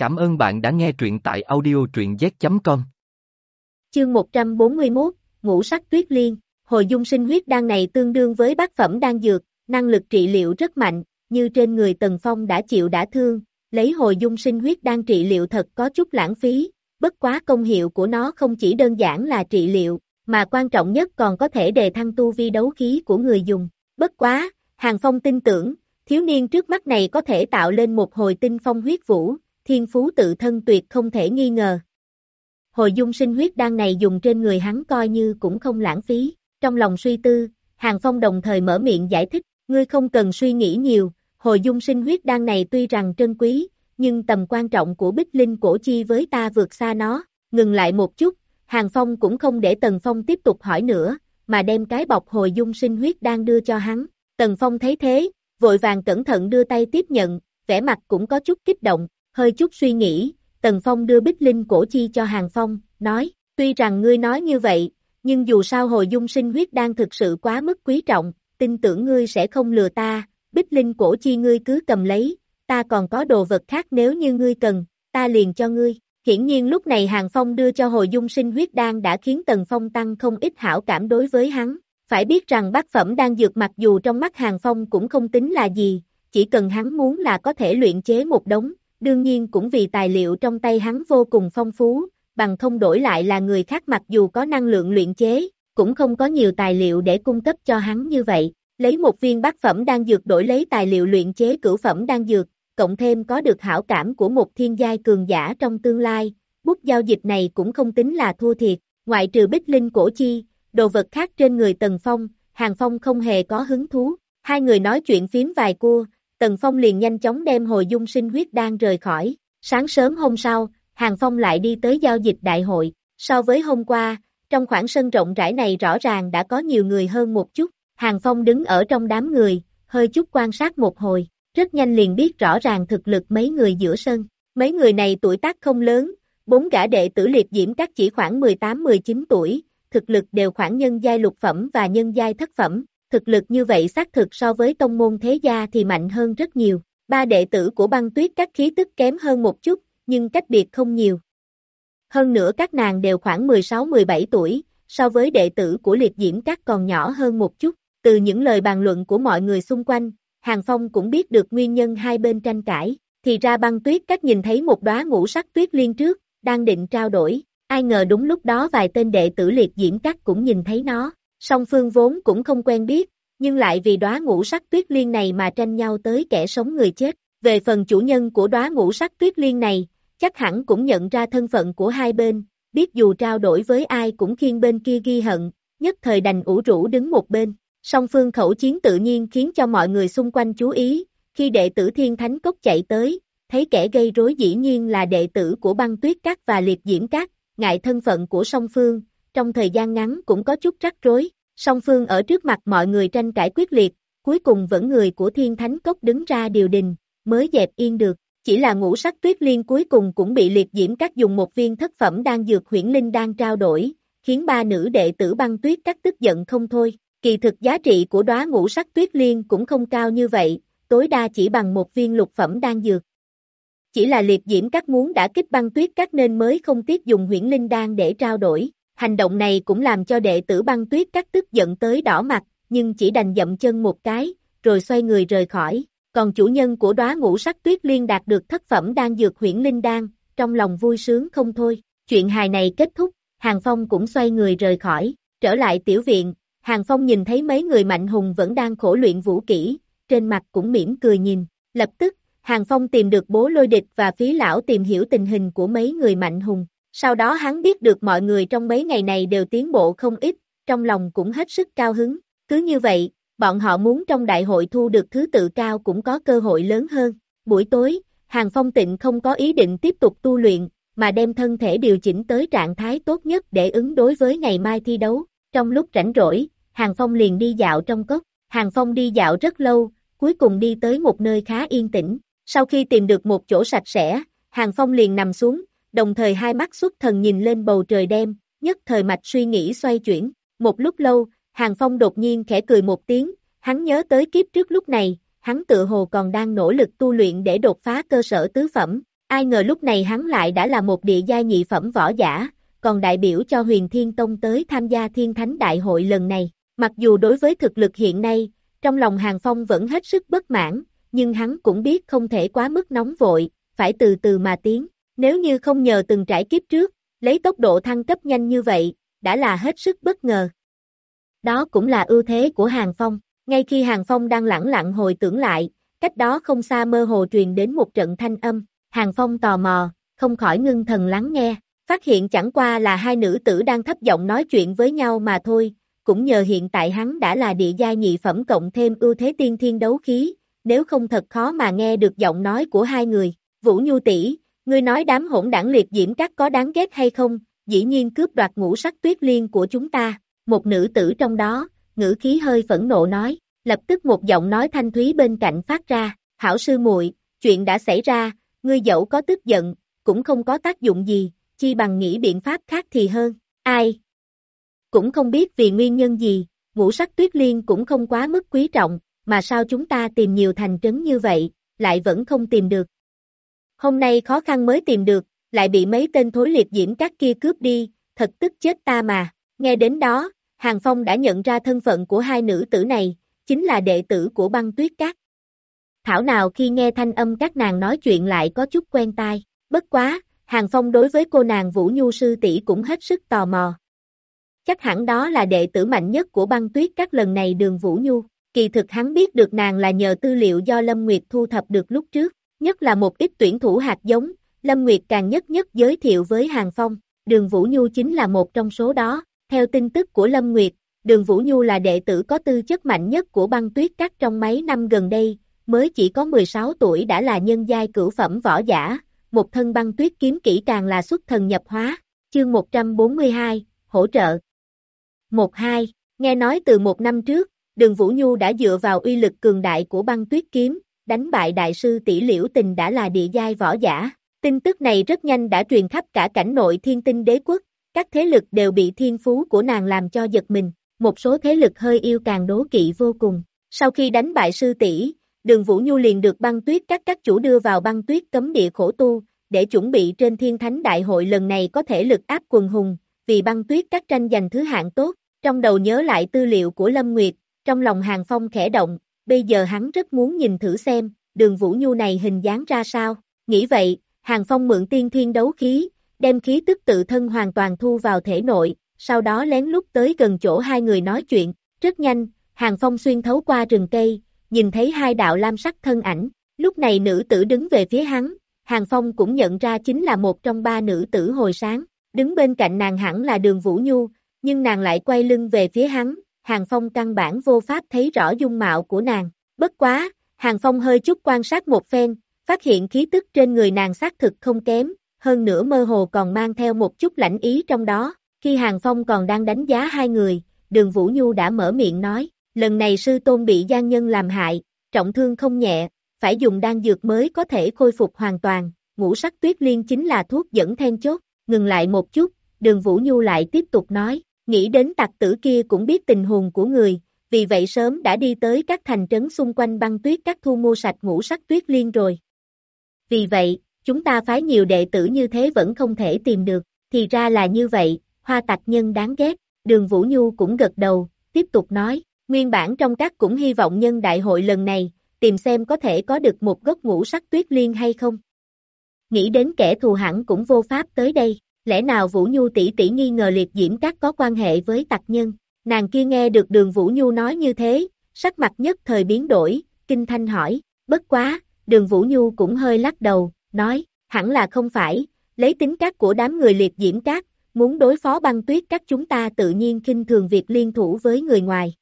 Cảm ơn bạn đã nghe truyện tại audio truyện z.com. Chương 141, Ngũ sắc tuyết liên, hồi dung sinh huyết đan này tương đương với bát phẩm đan dược, năng lực trị liệu rất mạnh, như trên người Tần Phong đã chịu đã thương, lấy hồi dung sinh huyết đan trị liệu thật có chút lãng phí, bất quá công hiệu của nó không chỉ đơn giản là trị liệu, mà quan trọng nhất còn có thể đề thăng tu vi đấu khí của người dùng. Bất quá, Hàng Phong tin tưởng, thiếu niên trước mắt này có thể tạo lên một hồi tinh phong huyết vũ, thiên phú tự thân tuyệt không thể nghi ngờ. Hồi dung sinh huyết đan này dùng trên người hắn coi như cũng không lãng phí, trong lòng suy tư, Hàng Phong đồng thời mở miệng giải thích, ngươi không cần suy nghĩ nhiều, hồi dung sinh huyết đan này tuy rằng trân quý, nhưng tầm quan trọng của bích linh cổ chi với ta vượt xa nó, ngừng lại một chút, Hàng Phong cũng không để Tần Phong tiếp tục hỏi nữa, mà đem cái bọc hồi dung sinh huyết đan đưa cho hắn, Tần Phong thấy thế, vội vàng cẩn thận đưa tay tiếp nhận, vẻ mặt cũng có chút kích động, hơi chút suy nghĩ, Tần Phong đưa bích linh cổ chi cho Hàng Phong, nói, tuy rằng ngươi nói như vậy, nhưng dù sao hồi dung sinh huyết đang thực sự quá mức quý trọng, tin tưởng ngươi sẽ không lừa ta, bích linh cổ chi ngươi cứ cầm lấy, ta còn có đồ vật khác nếu như ngươi cần, ta liền cho ngươi. Hiển nhiên lúc này Hàng Phong đưa cho hồi dung sinh huyết đan đã khiến Tần Phong tăng không ít hảo cảm đối với hắn. Phải biết rằng bác phẩm đang dược mặc dù trong mắt Hàng Phong cũng không tính là gì, chỉ cần hắn muốn là có thể luyện chế một đống, đương nhiên cũng vì tài liệu trong tay hắn vô cùng phong phú, bằng không đổi lại là người khác mặc dù có năng lượng luyện chế, cũng không có nhiều tài liệu để cung cấp cho hắn như vậy. Lấy một viên bát phẩm đang dược đổi lấy tài liệu luyện chế cửu phẩm đang dược, cộng thêm có được hảo cảm của một thiên giai cường giả trong tương lai, bút giao dịch này cũng không tính là thua thiệt, ngoại trừ bích linh cổ chi, đồ vật khác trên người Tần Phong, Hàng Phong không hề có hứng thú, hai người nói chuyện phím vài cua, Tần Phong liền nhanh chóng đem hồi dung sinh huyết đan rời khỏi, sáng sớm hôm sau, Hàng Phong lại đi tới giao dịch đại hội, so với hôm qua, trong khoảng sân rộng rãi này rõ ràng đã có nhiều người hơn một chút, Hàng Phong đứng ở trong đám người, hơi chút quan sát một hồi, rất nhanh liền biết rõ ràng thực lực mấy người giữa sân, mấy người này tuổi tác không lớn, bốn gã đệ tử liệt diễm các chỉ khoảng 18-19 tuổi, thực lực đều khoảng nhân giai lục phẩm và nhân giai thất phẩm, thực lực như vậy xác thực so với tông môn thế gia thì mạnh hơn rất nhiều. Ba đệ tử của băng tuyết các khí tức kém hơn một chút, nhưng cách biệt không nhiều. Hơn nữa các nàng đều khoảng 16-17 tuổi, so với đệ tử của liệt diễm các còn nhỏ hơn một chút. Từ những lời bàn luận của mọi người xung quanh, Hàng Phong cũng biết được nguyên nhân hai bên tranh cãi. Thì ra băng tuyết các nhìn thấy một đóa ngũ sắc tuyết liên trước, đang định trao đổi. Ai ngờ đúng lúc đó vài tên đệ tử liệt diễm các cũng nhìn thấy nó. Song phương vốn cũng không quen biết, nhưng lại vì đóa ngũ sắc tuyết liên này mà tranh nhau tới kẻ sống người chết. Về phần chủ nhân của đóa ngũ sắc tuyết liên này, chắc hẳn cũng nhận ra thân phận của hai bên, biết dù trao đổi với ai cũng khiên bên kia ghi hận, nhất thời đành ủ rũ đứng một bên. Song phương khẩu chiến tự nhiên khiến cho mọi người xung quanh chú ý, khi đệ tử thiên thánh cốc chạy tới, thấy kẻ gây rối dĩ nhiên là đệ tử của băng tuyết cát và liệt diễm cát, ngại thân phận của song phương, trong thời gian ngắn cũng có chút rắc rối, song phương ở trước mặt mọi người tranh cãi quyết liệt, cuối cùng vẫn người của thiên thánh cốc đứng ra điều đình, mới dẹp yên được. Chỉ là ngũ sắc tuyết liên cuối cùng cũng bị liệt diễm các dùng một viên thất phẩm đang dược huyển linh đang trao đổi, khiến ba nữ đệ tử băng tuyết các tức giận không thôi. Kỳ thực giá trị của đóa ngũ sắc tuyết liên cũng không cao như vậy, tối đa chỉ bằng một viên lục phẩm đang dược. Chỉ là liệt diễm các muốn đã kích băng tuyết các nên mới không tiếc dùng huyển linh đan để trao đổi. Hành động này cũng làm cho đệ tử băng tuyết các tức giận tới đỏ mặt, nhưng chỉ đành dậm chân một cái, rồi xoay người rời khỏi. Còn chủ nhân của đóa ngũ sắc tuyết liên đạt được thất phẩm đang dược huyển linh đan, trong lòng vui sướng không thôi. Chuyện hài này kết thúc, Hàng Phong cũng xoay người rời khỏi, trở lại tiểu viện, Hàng Phong nhìn thấy mấy người mạnh hùng vẫn đang khổ luyện vũ kỹ, trên mặt cũng mỉm cười nhìn, lập tức, Hàng Phong tìm được bố lôi địch và phí lão tìm hiểu tình hình của mấy người mạnh hùng. Sau đó hắn biết được mọi người trong mấy ngày này đều tiến bộ không ít, trong lòng cũng hết sức cao hứng. Cứ như vậy, bọn họ muốn trong đại hội thu được thứ tự cao cũng có cơ hội lớn hơn. Buổi tối, Hàng Phong Tịnh không có ý định tiếp tục tu luyện, mà đem thân thể điều chỉnh tới trạng thái tốt nhất để ứng đối với ngày mai thi đấu. Trong lúc rảnh rỗi, Hàng Phong liền đi dạo trong cốc. Hàng Phong đi dạo rất lâu, cuối cùng đi tới một nơi khá yên tĩnh. Sau khi tìm được một chỗ sạch sẽ, Hàng Phong liền nằm xuống, đồng thời hai mắt xuất thần nhìn lên bầu trời đêm, nhất thời mạch suy nghĩ xoay chuyển. Một lúc lâu, Hàng Phong đột nhiên khẽ cười một tiếng, hắn nhớ tới kiếp trước lúc này, hắn tự hồ còn đang nỗ lực tu luyện để đột phá cơ sở tứ phẩm. ai ngờ lúc này hắn lại đã là một địa gia nhị phẩm võ giả, còn đại biểu cho huyền thiên tông tới tham gia thiên thánh đại hội lần này. Mặc dù đối với thực lực hiện nay, trong lòng Hàng Phong vẫn hết sức bất mãn, nhưng hắn cũng biết không thể quá mức nóng vội, phải từ từ mà tiến. Nếu như không nhờ từng trải kiếp trước, lấy tốc độ thăng cấp nhanh như vậy, đã là hết sức bất ngờ. Đó cũng là ưu thế của Hàng Phong. Ngay khi Hàng Phong đang lẳng lặng hồi tưởng lại, cách đó không xa mơ hồ truyền đến một trận thanh âm, Hàng Phong tò mò, không khỏi ngưng thần lắng nghe, phát hiện chẳng qua là hai nữ tử đang thấp giọng nói chuyện với nhau mà thôi, cũng nhờ hiện tại hắn đã là địa gia nhị phẩm cộng thêm ưu thế tiên thiên đấu khí, nếu không thật khó mà nghe được giọng nói của hai người. Vũ Nhu tỷ, ngươi nói đám hỗn đảng liệt diễm các có đáng ghét hay không, dĩ nhiên cướp đoạt ngũ sắc tuyết liên của chúng ta, một nữ tử trong đó, ngữ khí hơi phẫn nộ nói, lập tức một giọng nói thanh thúy bên cạnh phát ra, hảo sư muội, chuyện đã xảy ra, ngươi dẫu có tức giận, cũng không có tác dụng gì, chi bằng nghĩ biện pháp khác thì hơn, ai? Cũng không biết vì nguyên nhân gì, ngũ sắc tuyết liên cũng không quá mức quý trọng, mà sao chúng ta tìm nhiều thành trấn như vậy, lại vẫn không tìm được. Hôm nay khó khăn mới tìm được, lại bị mấy tên thối liệt diễm các kia cướp đi, thật tức chết ta mà. Nghe đến đó, Hàng Phong đã nhận ra thân phận của hai nữ tử này, chính là đệ tử của băng tuyết các. Thảo nào khi nghe thanh âm các nàng nói chuyện lại có chút quen tai, bất quá, Hàng Phong đối với cô nàng Vũ Nhu sư tỷ cũng hết sức tò mò. Chắc hẳn đó là đệ tử mạnh nhất của băng tuyết các lần này đường Vũ Nhu, kỳ thực hắn biết được nàng là nhờ tư liệu do Lâm Nguyệt thu thập được lúc trước, nhất là một ít tuyển thủ hạt giống, Lâm Nguyệt càng nhất nhất giới thiệu với Hàng Phong, đường Vũ Nhu chính là một trong số đó, theo tin tức của Lâm Nguyệt, đường Vũ Nhu là đệ tử có tư chất mạnh nhất của băng tuyết các trong mấy năm gần đây, mới chỉ có 16 tuổi đã là nhân giai cửu phẩm võ giả, một thân băng tuyết kiếm kỹ càng là xuất thần nhập hóa. Chương 142, hỗ trợ. 1-2, nghe nói từ một năm trước, đường Vũ Nhu đã dựa vào uy lực cường đại của băng tuyết kiếm, đánh bại đại sư tỷ liễu tình đã là địa giai võ giả. Tin tức này rất nhanh đã truyền khắp cả cảnh nội thiên tinh đế quốc, các thế lực đều bị thiên phú của nàng làm cho giật mình, một số thế lực hơi yêu càng đố kỵ vô cùng. Sau khi đánh bại sư tỷ, đường Vũ Nhu liền được băng tuyết các các chủ đưa vào băng tuyết cấm địa khổ tu, để chuẩn bị trên thiên thánh đại hội lần này có thể lực áp quần hùng, vì băng tuyết các tranh giành thứ hạng tốt, trong đầu nhớ lại tư liệu của Lâm Nguyệt, trong lòng hàng phong khẽ động, bây giờ hắn rất muốn nhìn thử xem, đường Vũ Nhu này hình dáng ra sao, nghĩ vậy, hàng phong mượn tiên thiên đấu khí, đem khí tức tự thân hoàn toàn thu vào thể nội, sau đó lén lút tới gần chỗ hai người nói chuyện, rất nhanh, hàng phong xuyên thấu qua rừng cây, nhìn thấy hai đạo lam sắc thân ảnh, lúc này nữ tử đứng về phía hắn, Hàng Phong cũng nhận ra chính là một trong ba nữ tử hồi sáng, đứng bên cạnh nàng hẳn là đường Vũ Nhu, nhưng nàng lại quay lưng về phía hắn, Hàng Phong căn bản vô pháp thấy rõ dung mạo của nàng, bất quá, Hàng Phong hơi chút quan sát một phen, phát hiện khí tức trên người nàng xác thực không kém, hơn nữa mơ hồ còn mang theo một chút lãnh ý trong đó, khi Hàng Phong còn đang đánh giá hai người, đường Vũ Nhu đã mở miệng nói, lần này sư tôn bị gian nhân làm hại, trọng thương không nhẹ, phải dùng đan dược mới có thể khôi phục hoàn toàn, ngũ sắc tuyết liên chính là thuốc dẫn then chốt, ngừng lại một chút, đường Vũ Nhu lại tiếp tục nói, nghĩ đến tặc tử kia cũng biết tình hồn của người, vì vậy sớm đã đi tới các thành trấn xung quanh băng tuyết các thu mua sạch ngũ sắc tuyết liên rồi. Vì vậy, chúng ta phái nhiều đệ tử như thế vẫn không thể tìm được, thì ra là như vậy, hoa tặc nhân đáng ghét, đường Vũ Nhu cũng gật đầu, tiếp tục nói, nguyên bản trong các cũng hy vọng nhân đại hội lần này, tìm xem có thể có được một gốc ngũ sắc tuyết liên hay không. Nghĩ đến kẻ thù hẳn cũng vô pháp tới đây, lẽ nào Vũ Nhu tỷ tỷ nghi ngờ liệt diễm các có quan hệ với tặc nhân, nàng kia nghe được đường Vũ Nhu nói như thế, sắc mặt nhất thời biến đổi, kinh thanh hỏi, bất quá, đường Vũ Nhu cũng hơi lắc đầu, nói, hẳn là không phải, lấy tính cách của đám người liệt diễm các, muốn đối phó băng tuyết các chúng ta tự nhiên kinh thường việc liên thủ với người ngoài.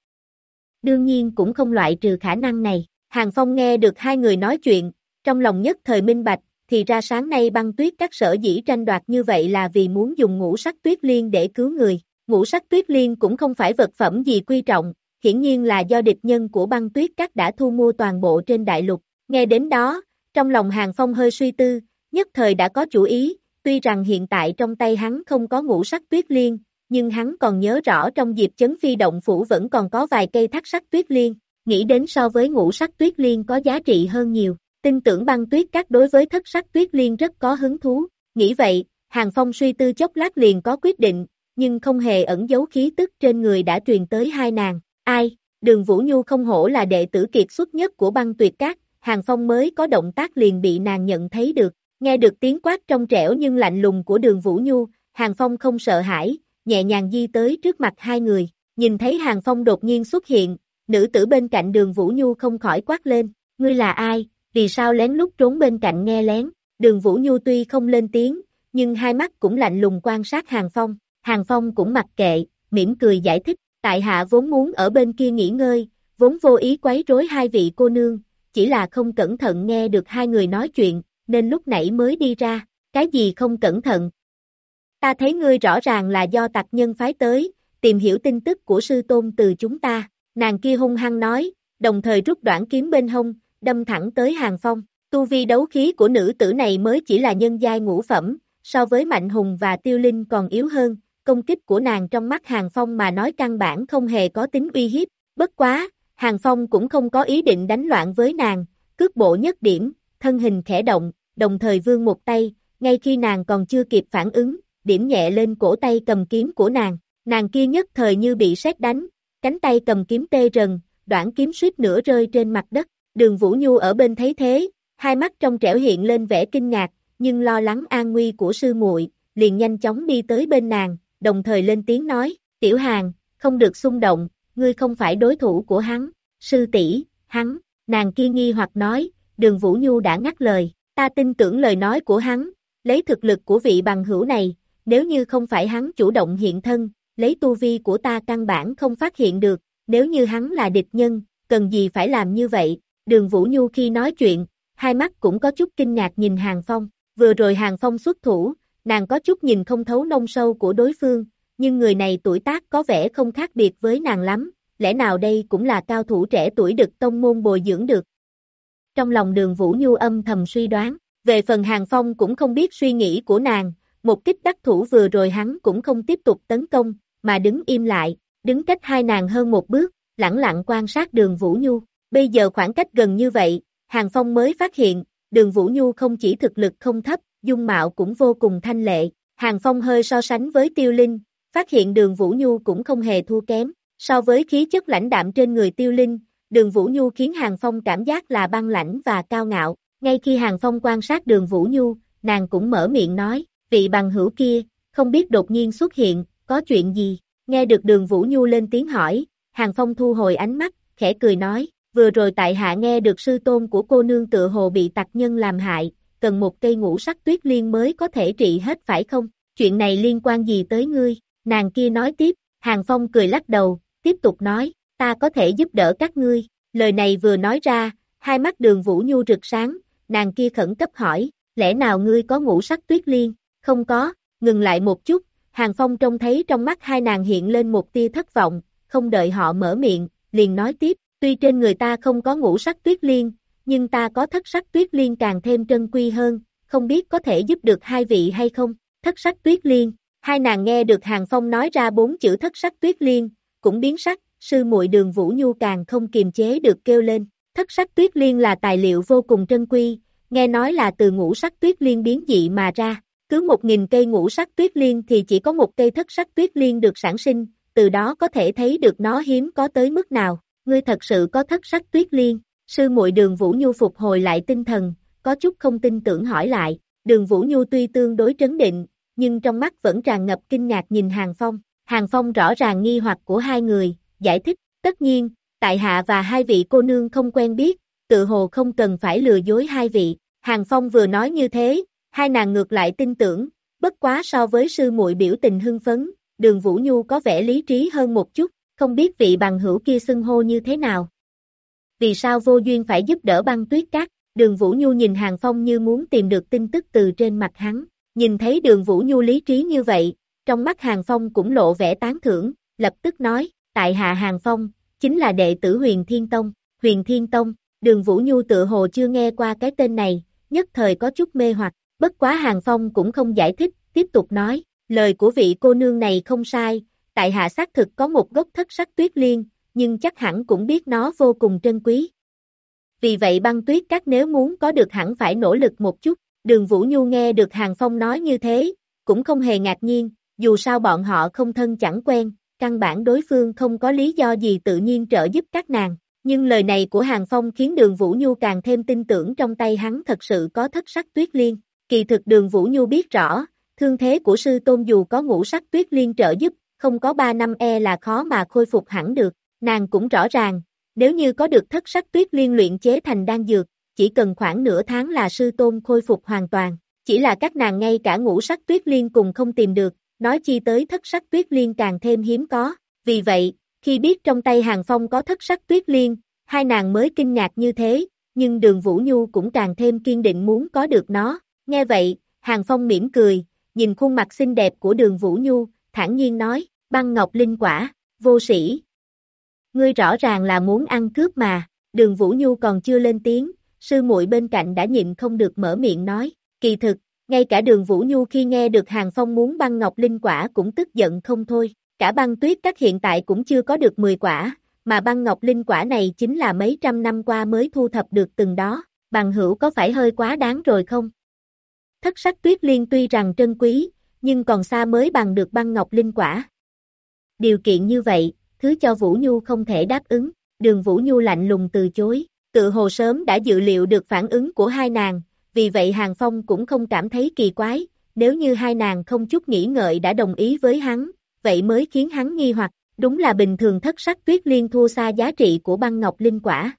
Đương nhiên cũng không loại trừ khả năng này, Hàng Phong nghe được hai người nói chuyện, trong lòng nhất thời minh bạch, thì ra sáng nay băng tuyết các sở dĩ tranh đoạt như vậy là vì muốn dùng ngũ sắc tuyết liên để cứu người. Ngũ sắc tuyết liên cũng không phải vật phẩm gì quy trọng, hiển nhiên là do địch nhân của băng tuyết các đã thu mua toàn bộ trên đại lục. Nghe đến đó, trong lòng Hàng Phong hơi suy tư, nhất thời đã có chủ ý, tuy rằng hiện tại trong tay hắn không có ngũ sắc tuyết liên, nhưng hắn còn nhớ rõ trong dịp chấn phi động phủ vẫn còn có vài cây thắt sắc tuyết liên, nghĩ đến so với ngũ sắc tuyết liên có giá trị hơn nhiều, tin tưởng băng tuyết các đối với thất sắc tuyết liên rất có hứng thú, nghĩ vậy, Hàng Phong suy tư chốc lát liền có quyết định, nhưng không hề ẩn giấu khí tức trên người đã truyền tới hai nàng, ai, đường Vũ Nhu không hổ là đệ tử kiệt xuất nhất của băng tuyệt các, Hàng Phong mới có động tác liền bị nàng nhận thấy được, nghe được tiếng quát trong trẻo nhưng lạnh lùng của đường Vũ Nhu, Hàng Phong không sợ hãi, nhẹ nhàng di tới trước mặt hai người, nhìn thấy Hàng Phong đột nhiên xuất hiện, nữ tử bên cạnh đường Vũ Nhu không khỏi quát lên, ngươi là ai, vì sao lén lút trốn bên cạnh nghe lén, đường Vũ Nhu tuy không lên tiếng, nhưng hai mắt cũng lạnh lùng quan sát Hàng Phong, Hàng Phong cũng mặc kệ, mỉm cười giải thích, tại hạ vốn muốn ở bên kia nghỉ ngơi, vốn vô ý quấy rối hai vị cô nương, chỉ là không cẩn thận nghe được hai người nói chuyện, nên lúc nãy mới đi ra, cái gì không cẩn thận. Ta thấy ngươi rõ ràng là do tặc nhân phái tới, tìm hiểu tin tức của sư tôn từ chúng ta, nàng kia hung hăng nói, đồng thời rút đoạn kiếm bên hông, đâm thẳng tới hàng phong. Tu vi đấu khí của nữ tử này mới chỉ là nhân giai ngũ phẩm, so với Mạnh Hùng và Tiêu Linh còn yếu hơn, công kích của nàng trong mắt Hàng Phong mà nói căn bản không hề có tính uy hiếp, bất quá, Hàng Phong cũng không có ý định đánh loạn với nàng, cước bộ nhất điểm, thân hình khẽ động, đồng thời vươn một tay, ngay khi nàng còn chưa kịp phản ứng, điểm nhẹ lên cổ tay cầm kiếm của nàng, nàng kia nhất thời như bị sét đánh, cánh tay cầm kiếm tê rần, đoạn kiếm suýt nửa rơi trên mặt đất, đường Vũ Nhu ở bên thấy thế, hai mắt trong trẻo hiện lên vẻ kinh ngạc, nhưng lo lắng an nguy của sư muội, liền nhanh chóng đi tới bên nàng, đồng thời lên tiếng nói, tiểu hàng, không được xung động, ngươi không phải đối thủ của hắn, sư tỷ, hắn, nàng kia nghi hoặc nói, đường Vũ Nhu đã ngắt lời, ta tin tưởng lời nói của hắn, lấy thực lực của vị bằng hữu này, nếu như không phải hắn chủ động hiện thân, lấy tu vi của ta căn bản không phát hiện được, nếu như hắn là địch nhân, cần gì phải làm như vậy, đường Vũ Nhu khi nói chuyện, hai mắt cũng có chút kinh ngạc nhìn Hàng Phong, vừa rồi Hàng Phong xuất thủ, nàng có chút nhìn không thấu nông sâu của đối phương, nhưng người này tuổi tác có vẻ không khác biệt với nàng lắm, lẽ nào đây cũng là cao thủ trẻ tuổi được tông môn bồi dưỡng được. Trong lòng đường Vũ Nhu âm thầm suy đoán, về phần Hàng Phong cũng không biết suy nghĩ của nàng, một kích đắc thủ vừa rồi hắn cũng không tiếp tục tấn công, mà đứng im lại, đứng cách hai nàng hơn một bước, lặng lặng quan sát đường Vũ Nhu. Bây giờ khoảng cách gần như vậy, Hàng Phong mới phát hiện, đường Vũ Nhu không chỉ thực lực không thấp, dung mạo cũng vô cùng thanh lệ. Hàng Phong hơi so sánh với Tiêu Linh, phát hiện đường Vũ Nhu cũng không hề thua kém. So với khí chất lãnh đạm trên người Tiêu Linh, đường Vũ Nhu khiến Hàng Phong cảm giác là băng lãnh và cao ngạo. Ngay khi Hàng Phong quan sát đường Vũ Nhu, nàng cũng mở miệng nói, vị bằng hữu kia, không biết đột nhiên xuất hiện, có chuyện gì? Nghe được đường Vũ Nhu lên tiếng hỏi, Hàng Phong thu hồi ánh mắt, khẽ cười nói, vừa rồi tại hạ nghe được sư tôn của cô nương tự hồ bị tặc nhân làm hại, cần một cây ngũ sắc tuyết liên mới có thể trị hết phải không? Chuyện này liên quan gì tới ngươi? Nàng kia nói tiếp, Hàng Phong cười lắc đầu, tiếp tục nói, ta có thể giúp đỡ các ngươi. Lời này vừa nói ra, hai mắt đường Vũ Nhu rực sáng, nàng kia khẩn cấp hỏi, lẽ nào ngươi có ngũ sắc tuyết liên? Không có, ngừng lại một chút, Hàng Phong trông thấy trong mắt hai nàng hiện lên một tia thất vọng, không đợi họ mở miệng, liền nói tiếp, tuy trên người ta không có ngũ sắc tuyết liên, nhưng ta có thất sắc tuyết liên càng thêm trân quy hơn, không biết có thể giúp được hai vị hay không, thất sắc tuyết liên, hai nàng nghe được Hàng Phong nói ra bốn chữ thất sắc tuyết liên, cũng biến sắc, sư muội đường Vũ Nhu càng không kiềm chế được kêu lên, thất sắc tuyết liên là tài liệu vô cùng trân quy, nghe nói là từ ngũ sắc tuyết liên biến dị mà ra, cứ một nghìn cây ngũ sắc tuyết liên thì chỉ có một cây thất sắc tuyết liên được sản sinh, từ đó có thể thấy được nó hiếm có tới mức nào, ngươi thật sự có thất sắc tuyết liên, sư muội đường Vũ Nhu phục hồi lại tinh thần, có chút không tin tưởng hỏi lại, đường Vũ Nhu tuy tương đối trấn định, nhưng trong mắt vẫn tràn ngập kinh ngạc nhìn Hàng Phong, Hàng Phong rõ ràng nghi hoặc của hai người, giải thích, tất nhiên, tại hạ và hai vị cô nương không quen biết, tự hồ không cần phải lừa dối hai vị, Hàng Phong vừa nói như thế, hai nàng ngược lại tin tưởng, bất quá so với sư muội biểu tình hưng phấn, đường Vũ Nhu có vẻ lý trí hơn một chút, không biết vị bằng hữu kia xưng hô như thế nào. Vì sao vô duyên phải giúp đỡ băng tuyết cát, đường Vũ Nhu nhìn Hàng Phong như muốn tìm được tin tức từ trên mặt hắn, nhìn thấy đường Vũ Nhu lý trí như vậy, trong mắt Hàng Phong cũng lộ vẻ tán thưởng, lập tức nói, tại hạ Hàng Phong, chính là đệ tử huyền Thiên Tông, huyền Thiên Tông, đường Vũ Nhu tự hồ chưa nghe qua cái tên này, nhất thời có chút mê hoặc, bất quá Hàng Phong cũng không giải thích, tiếp tục nói, lời của vị cô nương này không sai, tại hạ xác thực có một gốc thất sắc tuyết liên, nhưng chắc hẳn cũng biết nó vô cùng trân quý. vì vậy băng tuyết các nếu muốn có được hẳn phải nỗ lực một chút. Đường Vũ Nhu nghe được Hàng Phong nói như thế, cũng không hề ngạc nhiên, dù sao bọn họ không thân chẳng quen, căn bản đối phương không có lý do gì tự nhiên trợ giúp các nàng. Nhưng lời này của Hàng Phong khiến đường Vũ Nhu càng thêm tin tưởng trong tay hắn thật sự có thất sắc tuyết liên. Kỳ thực đường Vũ Nhu biết rõ, thương thế của sư tôn dù có ngũ sắc tuyết liên trợ giúp, không có 3 năm e là khó mà khôi phục hẳn được. Nàng cũng rõ ràng, nếu như có được thất sắc tuyết liên luyện chế thành đan dược, chỉ cần khoảng nửa tháng là sư tôn khôi phục hoàn toàn. Chỉ là các nàng ngay cả ngũ sắc tuyết liên cùng không tìm được, nói chi tới thất sắc tuyết liên càng thêm hiếm có. Vì vậy, khi biết trong tay Hàng Phong có thất sắc tuyết liên, hai nàng mới kinh ngạc như thế, nhưng đường Vũ Nhu cũng càng thêm kiên định muốn có được nó. Nghe vậy, Hàng Phong mỉm cười, nhìn khuôn mặt xinh đẹp của đường Vũ Nhu, thản nhiên nói, băng ngọc linh quả, vô sĩ. Ngươi rõ ràng là muốn ăn cướp mà, đường Vũ Nhu còn chưa lên tiếng, sư muội bên cạnh đã nhịn không được mở miệng nói, kỳ thực, ngay cả đường Vũ Nhu khi nghe được Hàng Phong muốn băng ngọc linh quả cũng tức giận không thôi, cả băng tuyết các hiện tại cũng chưa có được 10 quả, mà băng ngọc linh quả này chính là mấy trăm năm qua mới thu thập được từng đó, bằng hữu có phải hơi quá đáng rồi không? Thất sắc tuyết liên tuy rằng trân quý, nhưng còn xa mới bằng được băng ngọc linh quả. Điều kiện như vậy, thứ cho Vũ Nhu không thể đáp ứng, đường Vũ Nhu lạnh lùng từ chối, tự hồ sớm đã dự liệu được phản ứng của hai nàng, vì vậy Hàng Phong cũng không cảm thấy kỳ quái, nếu như hai nàng không chút nghĩ ngợi đã đồng ý với hắn, vậy mới khiến hắn nghi hoặc, đúng là bình thường thất sắc tuyết liên thua xa giá trị của băng ngọc linh quả.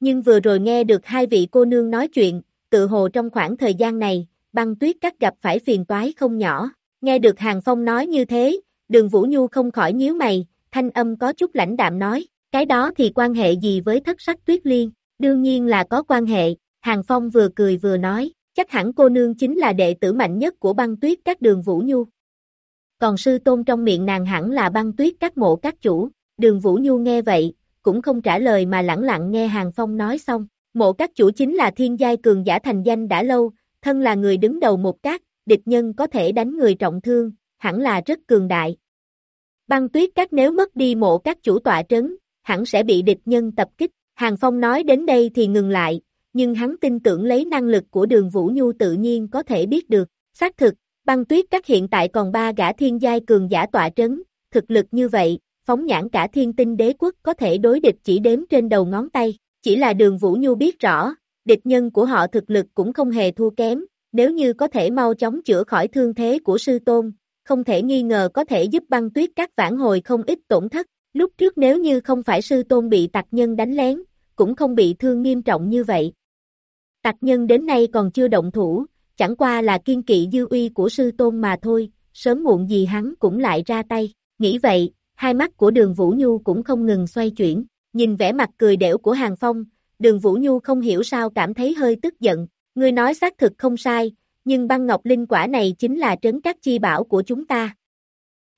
Nhưng vừa rồi nghe được hai vị cô nương nói chuyện, tự hồ trong khoảng thời gian này, băng tuyết cắt gặp phải phiền toái không nhỏ, nghe được Hàng Phong nói như thế, đường Vũ Nhu không khỏi nhíu mày, thanh âm có chút lãnh đạm nói, cái đó thì quan hệ gì với thất sắc tuyết liên, đương nhiên là có quan hệ, Hàng Phong vừa cười vừa nói, chắc hẳn cô nương chính là đệ tử mạnh nhất của băng tuyết các đường Vũ Nhu. Còn sư tôn trong miệng nàng hẳn là băng tuyết các mộ các chủ, đường Vũ Nhu nghe vậy, cũng không trả lời mà lẳng lặng nghe Hàng Phong nói xong, mộ các chủ chính là thiên giai cường giả thành danh đã lâu, thân là người đứng đầu một các, địch nhân có thể đánh người trọng thương, hẳn là rất cường đại. Băng tuyết các nếu mất đi mộ các chủ tọa trấn, hẳn sẽ bị địch nhân tập kích. Hàng Phong nói đến đây thì ngừng lại, nhưng hắn tin tưởng lấy năng lực của đường Vũ Nhu tự nhiên có thể biết được. Xác thực, băng tuyết các hiện tại còn ba gã thiên giai cường giả tọa trấn, thực lực như vậy, phóng nhãn cả thiên tinh đế quốc có thể đối địch chỉ đếm trên đầu ngón tay. Chỉ là đường Vũ Nhu biết rõ, địch nhân của họ thực lực cũng không hề thua kém, nếu như có thể mau chóng chữa khỏi thương thế của sư tôn, không thể nghi ngờ có thể giúp băng tuyết các vãn hồi không ít tổn thất. Lúc trước nếu như không phải sư tôn bị tặc nhân đánh lén, cũng không bị thương nghiêm trọng như vậy. Tặc nhân đến nay còn chưa động thủ, chẳng qua là kiên kỵ dư uy của sư tôn mà thôi, sớm muộn gì hắn cũng lại ra tay. Nghĩ vậy, hai mắt của đường Vũ Nhu cũng không ngừng xoay chuyển, nhìn vẻ mặt cười đẻo của Hàng Phong, đường Vũ Nhu không hiểu sao cảm thấy hơi tức giận, ngươi nói xác thực không sai, nhưng băng ngọc linh quả này chính là trấn các chi bảo của chúng ta.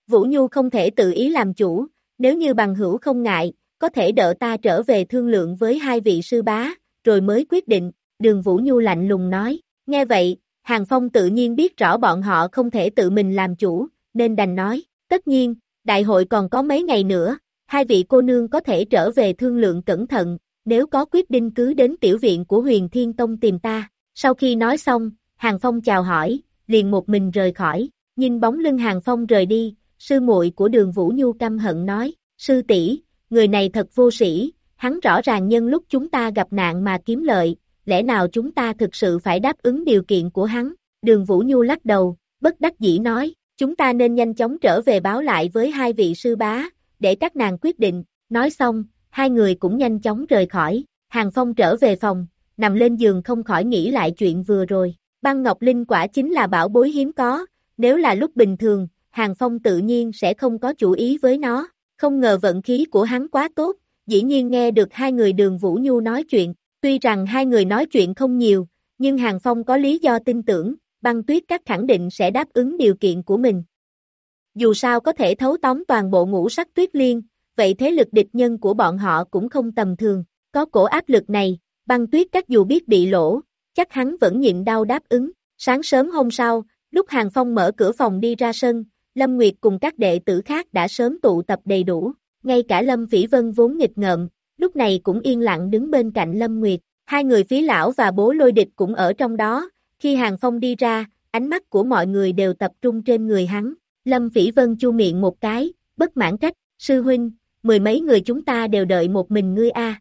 Vũ Nhu không thể tự ý làm chủ, nếu như bằng hữu không ngại, có thể đỡ ta trở về thương lượng với hai vị sư bá, rồi mới quyết định, đường Vũ Nhu lạnh lùng nói, nghe vậy, Hàng Phong tự nhiên biết rõ bọn họ không thể tự mình làm chủ, nên đành nói, tất nhiên, đại hội còn có mấy ngày nữa, hai vị cô nương có thể trở về thương lượng cẩn thận, nếu có quyết định cứ đến tiểu viện của huyền thiên tông tìm ta. Sau khi nói xong, Hàng Phong chào hỏi, liền một mình rời khỏi, nhìn bóng lưng Hàng Phong rời đi, sư muội của đường Vũ Nhu căm hận nói, sư tỷ, người này thật vô sĩ, hắn rõ ràng nhân lúc chúng ta gặp nạn mà kiếm lợi, lẽ nào chúng ta thực sự phải đáp ứng điều kiện của hắn, đường Vũ Nhu lắc đầu, bất đắc dĩ nói, chúng ta nên nhanh chóng trở về báo lại với hai vị sư bá, để các nàng quyết định, nói xong, hai người cũng nhanh chóng rời khỏi, Hàng Phong trở về phòng, nằm lên giường không khỏi nghĩ lại chuyện vừa rồi, băng ngọc linh quả chính là bảo bối hiếm có, nếu là lúc bình thường, Hàng Phong tự nhiên sẽ không có chủ ý với nó, không ngờ vận khí của hắn quá tốt, dĩ nhiên nghe được hai người đường Vũ Nhu nói chuyện, tuy rằng hai người nói chuyện không nhiều, nhưng Hàng Phong có lý do tin tưởng, băng tuyết các khẳng định sẽ đáp ứng điều kiện của mình. Dù sao có thể thấu tóm toàn bộ ngũ sắc tuyết liên, vậy thế lực địch nhân của bọn họ cũng không tầm thường, có cổ áp lực này, băng tuyết các dù biết bị lỗ, chắc hắn vẫn nhịn đau đáp ứng. Sáng sớm hôm sau, lúc Hàng Phong mở cửa phòng đi ra sân, Lâm Nguyệt cùng các đệ tử khác đã sớm tụ tập đầy đủ, ngay cả Lâm Vĩ Vân vốn nghịch ngợm, lúc này cũng yên lặng đứng bên cạnh Lâm Nguyệt. Hai người phí lão và bố lôi địch cũng ở trong đó, khi Hàng Phong đi ra, ánh mắt của mọi người đều tập trung trên người hắn. Lâm vĩ Vân chu miệng một cái, bất mãn trách, sư huynh, mười mấy người chúng ta đều đợi một mình ngươi a.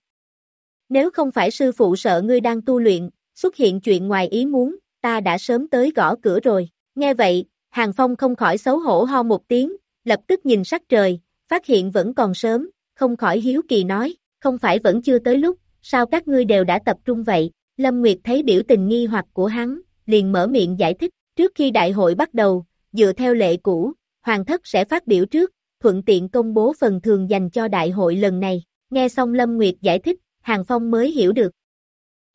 Nếu không phải sư phụ sợ ngươi đang tu luyện, xuất hiện chuyện ngoài ý muốn, ta đã sớm tới gõ cửa rồi. Nghe vậy, Hàng Phong không khỏi xấu hổ ho một tiếng, lập tức nhìn sắc trời, phát hiện vẫn còn sớm, không khỏi hiếu kỳ nói, không phải vẫn chưa tới lúc, sao các ngươi đều đã tập trung vậy? Lâm Nguyệt thấy biểu tình nghi hoặc của hắn, liền mở miệng giải thích, trước khi đại hội bắt đầu, dựa theo lệ cũ, Hoàng thất sẽ phát biểu trước, thuận tiện công bố phần thường dành cho đại hội lần này. Nghe xong Lâm Nguyệt giải thích, Hàng Phong mới hiểu được.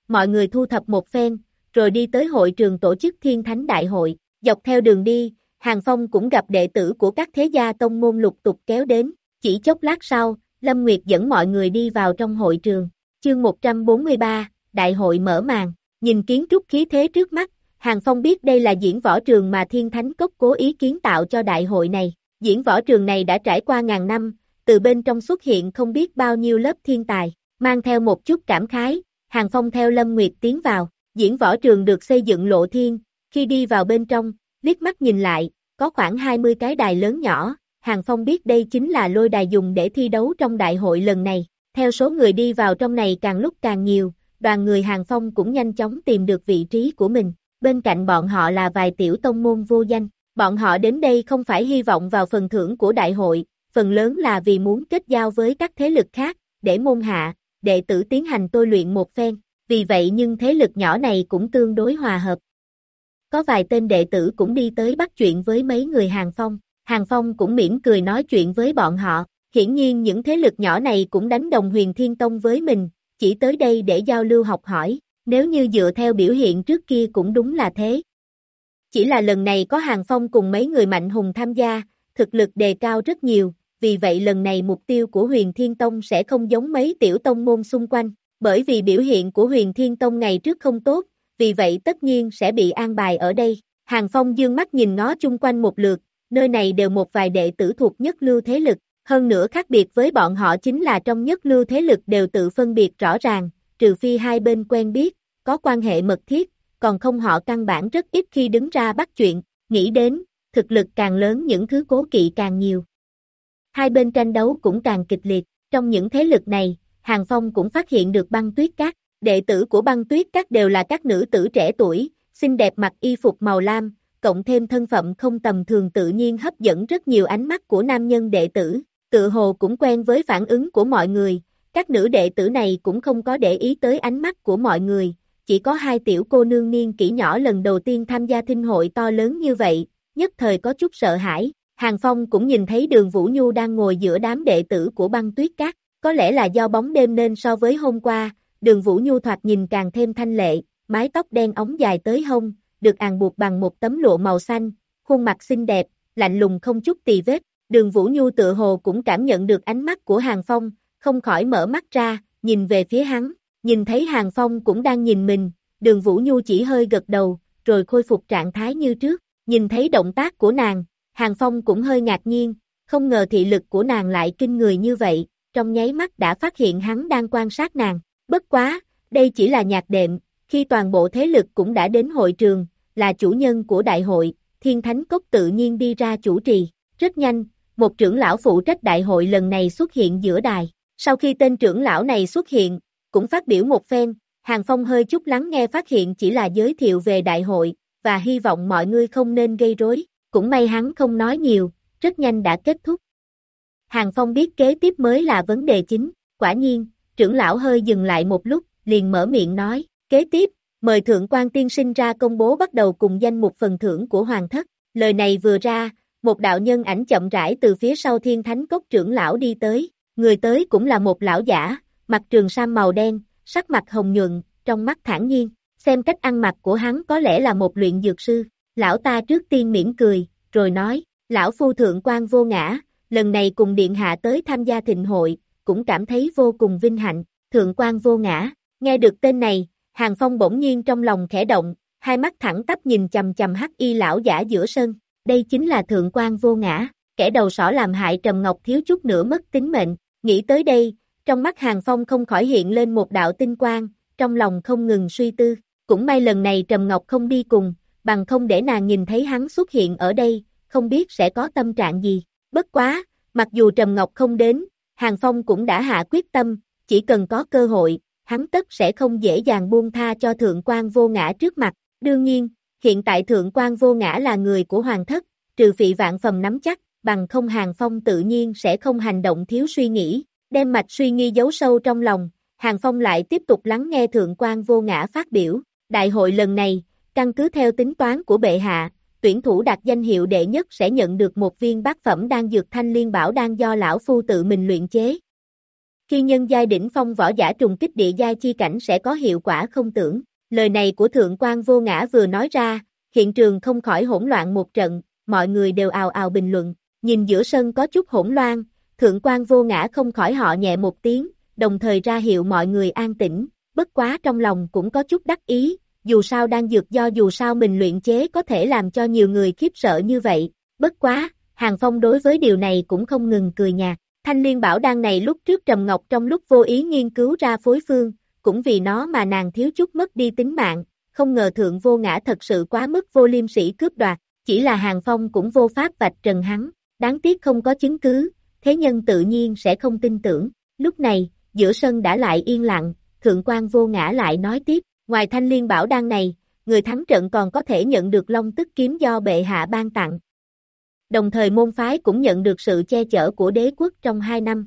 Mọi người thu thập một phen, rồi đi tới hội trường tổ chức Thiên Thánh Đại hội, dọc theo đường đi, Hàng Phong cũng gặp đệ tử của các thế gia tông môn lục tục kéo đến, chỉ chốc lát sau, Lâm Nguyệt dẫn mọi người đi vào trong hội trường. Chương 143, Đại hội mở màn, nhìn kiến trúc khí thế trước mắt, Hàng Phong biết đây là diễn võ trường mà Thiên Thánh Cốc cố ý kiến tạo cho đại hội này. Diễn võ trường này đã trải qua ngàn năm, từ bên trong xuất hiện không biết bao nhiêu lớp thiên tài, mang theo một chút cảm khái, Hàng Phong theo Lâm Nguyệt tiến vào, diễn võ trường được xây dựng lộ thiên, khi đi vào bên trong, liếc mắt nhìn lại, có khoảng 20 cái đài lớn nhỏ, Hàng Phong biết đây chính là lôi đài dùng để thi đấu trong đại hội lần này, theo số người đi vào trong này càng lúc càng nhiều, đoàn người Hàng Phong cũng nhanh chóng tìm được vị trí của mình, bên cạnh bọn họ là vài tiểu tông môn vô danh, bọn họ đến đây không phải hy vọng vào phần thưởng của đại hội, phần lớn là vì muốn kết giao với các thế lực khác, để môn hạ, đệ tử tiến hành tôi luyện một phen, vì vậy nhưng thế lực nhỏ này cũng tương đối hòa hợp. Có vài tên đệ tử cũng đi tới bắt chuyện với mấy người Hàng Phong, Hàng Phong cũng mỉm cười nói chuyện với bọn họ, hiển nhiên những thế lực nhỏ này cũng đánh đồng huyền thiên tông với mình, chỉ tới đây để giao lưu học hỏi, nếu như dựa theo biểu hiện trước kia cũng đúng là thế. Chỉ là lần này có Hàng Phong cùng mấy người mạnh hùng tham gia, thực lực đề cao rất nhiều, vì vậy lần này mục tiêu của huyền thiên tông sẽ không giống mấy tiểu tông môn xung quanh, bởi vì biểu hiện của huyền thiên tông ngày trước không tốt, vì vậy tất nhiên sẽ bị an bài ở đây. Hàng Phong dương mắt nhìn ngó chung quanh một lượt, nơi này đều một vài đệ tử thuộc nhất lưu thế lực, hơn nữa khác biệt với bọn họ chính là trong nhất lưu thế lực đều tự phân biệt rõ ràng, trừ phi hai bên quen biết, có quan hệ mật thiết, còn không họ căn bản rất ít khi đứng ra bắt chuyện, nghĩ đến, thực lực càng lớn những thứ cố kỵ càng nhiều. Hai bên tranh đấu cũng càng kịch liệt, trong những thế lực này, Hàng Phong cũng phát hiện được băng tuyết các, đệ tử của băng tuyết các đều là các nữ tử trẻ tuổi, xinh đẹp mặc y phục màu lam, cộng thêm thân phận không tầm thường tự nhiên hấp dẫn rất nhiều ánh mắt của nam nhân đệ tử, tự hồ cũng quen với phản ứng của mọi người, các nữ đệ tử này cũng không có để ý tới ánh mắt của mọi người, chỉ có hai tiểu cô nương niên kỹ nhỏ lần đầu tiên tham gia thinh hội to lớn như vậy, nhất thời có chút sợ hãi. Hàng Phong cũng nhìn thấy đường Vũ Nhu đang ngồi giữa đám đệ tử của băng tuyết cát, có lẽ là do bóng đêm nên so với hôm qua, đường Vũ Nhu thoạt nhìn càng thêm thanh lệ, mái tóc đen ống dài tới hông, được àng buộc bằng một tấm lụa màu xanh, khuôn mặt xinh đẹp, lạnh lùng không chút tì vết, đường Vũ Nhu tự hồ cũng cảm nhận được ánh mắt của Hàng Phong, không khỏi mở mắt ra, nhìn về phía hắn, nhìn thấy Hàng Phong cũng đang nhìn mình, đường Vũ Nhu chỉ hơi gật đầu, rồi khôi phục trạng thái như trước, nhìn thấy động tác của nàng, Hàng Phong cũng hơi ngạc nhiên, không ngờ thị lực của nàng lại kinh người như vậy, trong nháy mắt đã phát hiện hắn đang quan sát nàng, bất quá, đây chỉ là nhạc đệm, khi toàn bộ thế lực cũng đã đến hội trường, là chủ nhân của đại hội, Thiên Thánh Cốc tự nhiên đi ra chủ trì, rất nhanh, một trưởng lão phụ trách đại hội lần này xuất hiện giữa đài, sau khi tên trưởng lão này xuất hiện, cũng phát biểu một phen, Hàng Phong hơi chút lắng nghe phát hiện chỉ là giới thiệu về đại hội, và hy vọng mọi người không nên gây rối, cũng may hắn không nói nhiều, rất nhanh đã kết thúc. Hàng Phong biết kế tiếp mới là vấn đề chính, quả nhiên, trưởng lão hơi dừng lại một lúc, liền mở miệng nói, kế tiếp, mời thượng quan tiên sinh ra công bố bắt đầu cùng danh một phần thưởng của hoàng thất, lời này vừa ra, một đạo nhân ảnh chậm rãi từ phía sau thiên thánh cốc trưởng lão đi tới, người tới cũng là một lão giả, mặt trường sam màu đen, sắc mặt hồng nhuận, trong mắt thản nhiên, xem cách ăn mặc của hắn có lẽ là một luyện dược sư, lão ta trước tiên mỉm cười, rồi nói, lão phu thượng quan vô ngã, lần này cùng điện hạ tới tham gia thịnh hội, cũng cảm thấy vô cùng vinh hạnh, thượng quan vô ngã, nghe được tên này, hàng phong bỗng nhiên trong lòng khẽ động, hai mắt thẳng tắp nhìn chầm chầm hắc y lão giả giữa sân, đây chính là thượng quan vô ngã, kẻ đầu sỏ làm hại Trầm Ngọc thiếu chút nữa mất tính mệnh, nghĩ tới đây, trong mắt Hàng Phong không khỏi hiện lên một đạo tinh quang, trong lòng không ngừng suy tư, cũng may lần này Trầm Ngọc không đi cùng, bằng không để nàng nhìn thấy hắn xuất hiện ở đây, không biết sẽ có tâm trạng gì. Bất quá, mặc dù Trầm Ngọc không đến, Hàng Phong cũng đã hạ quyết tâm, chỉ cần có cơ hội, hắn tất sẽ không dễ dàng buông tha cho Thượng quan vô ngã trước mặt. Đương nhiên, hiện tại Thượng quan vô ngã là người của Hoàng thất, trừ phi vạn phẩm nắm chắc, bằng không Hàng Phong tự nhiên sẽ không hành động thiếu suy nghĩ, đem mạch suy nghi giấu sâu trong lòng, Hàng Phong lại tiếp tục lắng nghe Thượng quan vô ngã phát biểu. Đại hội lần này, căn cứ theo tính toán của bệ hạ, tuyển thủ đạt danh hiệu đệ nhất sẽ nhận được một viên bát phẩm đan dược thanh liên bảo đan do lão phu tự mình luyện chế. Khi nhân giai đỉnh phong võ giả trùng kích địa giai chi cảnh sẽ có hiệu quả không tưởng. Lời này của thượng quan vô ngã vừa nói ra, hiện trường không khỏi hỗn loạn một trận, mọi người đều ào ào bình luận, nhìn giữa sân có chút hỗn loạn, thượng quan vô ngã không khỏi họ nhẹ một tiếng, đồng thời ra hiệu mọi người an tĩnh, bất quá trong lòng cũng có chút đắc ý, dù sao đang dược do dù sao mình luyện chế có thể làm cho nhiều người khiếp sợ như vậy, bất quá, Hàng Phong đối với điều này cũng không ngừng cười nhạt. Thanh liên bảo đan này lúc trước Trầm Ngọc trong lúc vô ý nghiên cứu ra phối phương, cũng vì nó mà nàng thiếu chút mất đi tính mạng, không ngờ thượng vô ngã thật sự quá mức vô liêm sĩ cướp đoạt, chỉ là Hàng Phong cũng vô pháp vạch trần hắn, đáng tiếc không có chứng cứ, thế nhân tự nhiên sẽ không tin tưởng. Lúc này, giữa sân đã lại yên lặng, thượng quan vô ngã lại nói tiếp, ngoài thanh liên bảo đan này, người thắng trận còn có thể nhận được long tức kiếm do bệ hạ ban tặng. Đồng thời môn phái cũng nhận được sự che chở của đế quốc trong hai năm.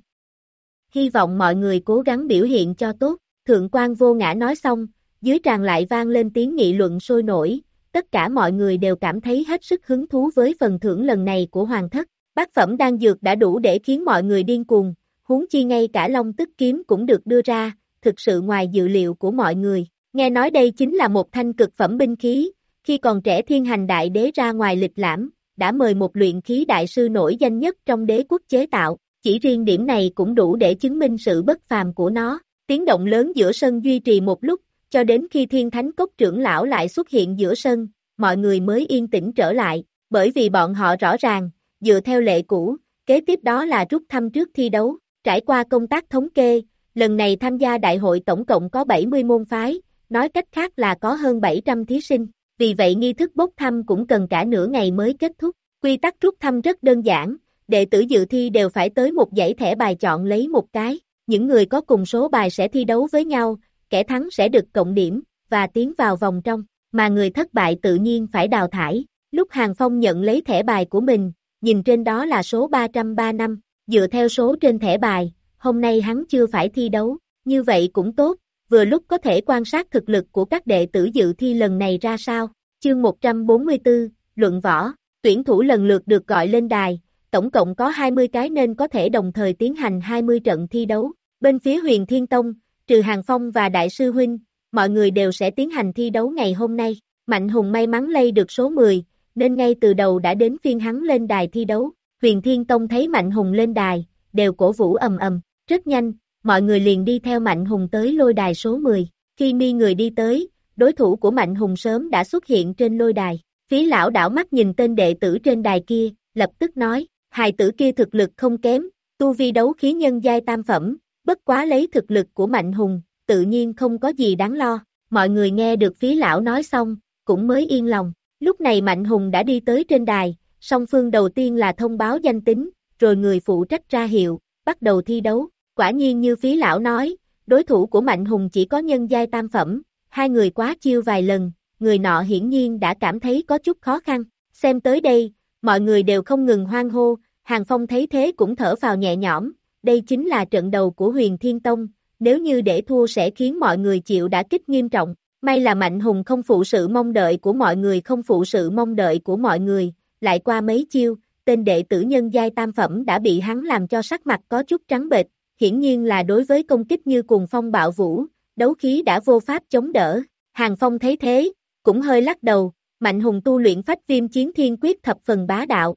Hy vọng mọi người cố gắng biểu hiện cho tốt, thượng quan vô ngã nói xong, dưới tràn lại vang lên tiếng nghị luận sôi nổi, tất cả mọi người đều cảm thấy hết sức hứng thú với phần thưởng lần này của hoàng thất tác phẩm đang dược đã đủ để khiến mọi người điên cuồng, huống chi ngay cả long tức kiếm cũng được đưa ra, thực sự ngoài dự liệu của mọi người. Nghe nói đây chính là một thanh cực phẩm binh khí, khi còn trẻ thiên hành đại đế ra ngoài lịch lãm, đã mời một luyện khí đại sư nổi danh nhất trong đế quốc chế tạo, chỉ riêng điểm này cũng đủ để chứng minh sự bất phàm của nó. Tiếng động lớn giữa sân duy trì một lúc, cho đến khi thiên thánh cốc trưởng lão lại xuất hiện giữa sân, mọi người mới yên tĩnh trở lại, bởi vì bọn họ rõ ràng, dựa theo lệ cũ, kế tiếp đó là rút thăm trước thi đấu, trải qua công tác thống kê, lần này tham gia đại hội tổng cộng có 70 môn phái, nói cách khác là có hơn 700 thí sinh, vì vậy nghi thức bốc thăm cũng cần cả nửa ngày mới kết thúc. Quy tắc rút thăm rất đơn giản, đệ tử dự thi đều phải tới một dãy thẻ bài chọn lấy một cái, những người có cùng số bài sẽ thi đấu với nhau, kẻ thắng sẽ được cộng điểm, và tiến vào vòng trong, mà người thất bại tự nhiên phải đào thải. Lúc Hàng Phong nhận lấy thẻ bài của mình, nhìn trên đó là số 303 năm, dựa theo số trên thẻ bài, hôm nay hắn chưa phải thi đấu, như vậy cũng tốt, vừa lúc có thể quan sát thực lực của các đệ tử dự thi lần này ra sao. Chương 144, Luận Võ, tuyển thủ lần lượt được gọi lên đài, tổng cộng có 20 cái nên có thể đồng thời tiến hành 20 trận thi đấu. Bên phía huyền Thiên Tông, trừ Hàng Phong và Đại sư Huynh, mọi người đều sẽ tiến hành thi đấu ngày hôm nay. Mạnh Hùng may mắn lây được số 10, nên ngay từ đầu đã đến phiên hắn lên đài thi đấu. Huyền Thiên Tông thấy Mạnh Hùng lên đài, đều cổ vũ ầm ầm, rất nhanh, mọi người liền đi theo Mạnh Hùng tới lôi đài số 10. Khi mi người đi tới, đối thủ của Mạnh Hùng sớm đã xuất hiện trên lôi đài. Phí lão đảo mắt nhìn tên đệ tử trên đài kia, lập tức nói, hài tử kia thực lực không kém, tu vi đấu khí nhân giai tam phẩm, bất quá lấy thực lực của Mạnh Hùng, tự nhiên không có gì đáng lo. Mọi người nghe được phí lão nói xong, cũng mới yên lòng. Lúc này Mạnh Hùng đã đi tới trên đài, song phương đầu tiên là thông báo danh tính, rồi người phụ trách ra hiệu, bắt đầu thi đấu. Quả nhiên như phí lão nói, đối thủ của Mạnh Hùng chỉ có nhân giai tam phẩm, hai người quá chiêu vài lần, người nọ hiển nhiên đã cảm thấy có chút khó khăn. Xem tới đây, mọi người đều không ngừng hoang hô, Hàng Phong thấy thế cũng thở vào nhẹ nhõm, đây chính là trận đầu của huyền Thiên Tông, nếu như để thua sẽ khiến mọi người chịu đã kích nghiêm trọng. May là Mạnh Hùng không phụ sự mong đợi của mọi người không phụ sự mong đợi của mọi người, lại qua mấy chiêu, tên đệ tử nhân giai tam phẩm đã bị hắn làm cho sắc mặt có chút trắng bệch, hiển nhiên là đối với công kích như cùng phong bạo vũ, đấu khí đã vô pháp chống đỡ. Hàng Phong thấy thế, cũng hơi lắc đầu, Mạnh Hùng tu luyện phách viêm chiến thiên quyết thập phần bá đạo.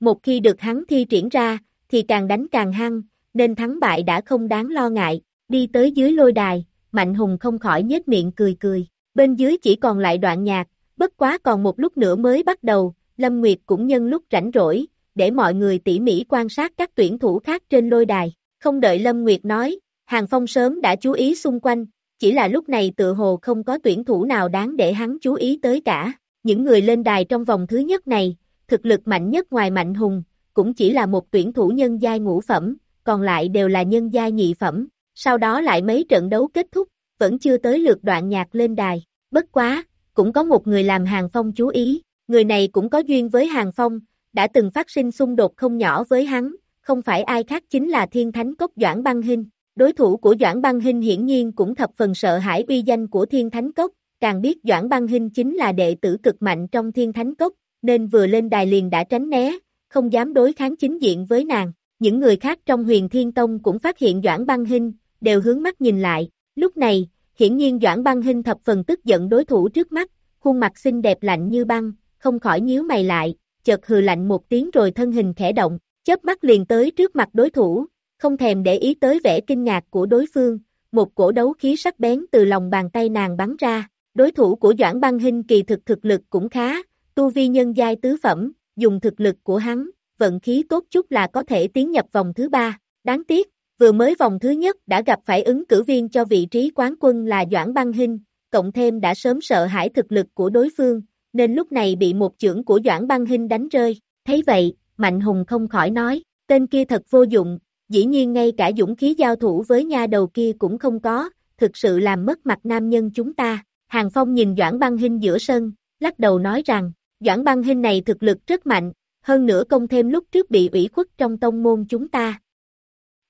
Một khi được hắn thi triển ra, thì càng đánh càng hăng, nên thắng bại đã không đáng lo ngại, đi tới dưới lôi đài, Mạnh Hùng không khỏi nhếch miệng cười cười, bên dưới chỉ còn lại đoạn nhạc, bất quá còn một lúc nữa mới bắt đầu, Lâm Nguyệt cũng nhân lúc rảnh rỗi, để mọi người tỉ mỉ quan sát các tuyển thủ khác trên lôi đài, Không đợi Lâm Nguyệt nói, Hàng Phong sớm đã chú ý xung quanh, chỉ là lúc này tự hồ không có tuyển thủ nào đáng để hắn chú ý tới cả. Những người lên đài trong vòng thứ nhất này, thực lực mạnh nhất ngoài Mạnh Hùng, cũng chỉ là một tuyển thủ nhân giai ngũ phẩm, còn lại đều là nhân giai nhị phẩm. Sau đó lại mấy trận đấu kết thúc, vẫn chưa tới lượt đoạn nhạc lên đài. Bất quá, cũng có một người làm Hàng Phong chú ý, người này cũng có duyên với Hàng Phong, đã từng phát sinh xung đột không nhỏ với hắn, không phải ai khác chính là Thiên Thánh Cốc Doãn Băng Hinh. Đối thủ của Doãn Băng Hinh hiển nhiên cũng thập phần sợ hãi uy danh của Thiên Thánh Cốc, càng biết Doãn Băng Hinh chính là đệ tử cực mạnh trong Thiên Thánh Cốc, nên vừa lên đài liền đã tránh né, không dám đối kháng chính diện với nàng. Những người khác trong huyền Thiên Tông cũng phát hiện Doãn Băng Hinh, đều hướng mắt nhìn lại. Lúc này, hiển nhiên Doãn Băng Hinh thập phần tức giận đối thủ trước mắt, khuôn mặt xinh đẹp lạnh như băng, không khỏi nhíu mày lại, chợt hừ lạnh một tiếng rồi thân hình khẽ động, chớp mắt liền tới trước mặt đối thủ, không thèm để ý tới vẻ kinh ngạc của đối phương, một cổ đấu khí sắc bén từ lòng bàn tay nàng bắn ra, đối thủ của Doãn Băng Hinh kỳ thực thực lực cũng khá, tu vi nhân giai tứ phẩm, dùng thực lực của hắn, vận khí tốt chút là có thể tiến nhập vòng thứ ba, đáng tiếc, vừa mới vòng thứ nhất đã gặp phải ứng cử viên cho vị trí quán quân là Doãn Băng Hinh, cộng thêm đã sớm sợ hãi thực lực của đối phương, nên lúc này bị một chưởng của Doãn Băng Hinh đánh rơi, thấy vậy, Mạnh Hùng không khỏi nói, tên kia thật vô dụng, dĩ nhiên ngay cả dũng khí giao thủ với nha đầu kia cũng không có, thực sự làm mất mặt nam nhân chúng ta. Hàng Phong nhìn Doãn Băng Hinh giữa sân, lắc đầu nói rằng, Doãn Băng Hinh này thực lực rất mạnh, hơn nữa công thêm lúc trước bị ủy khuất trong tông môn chúng ta.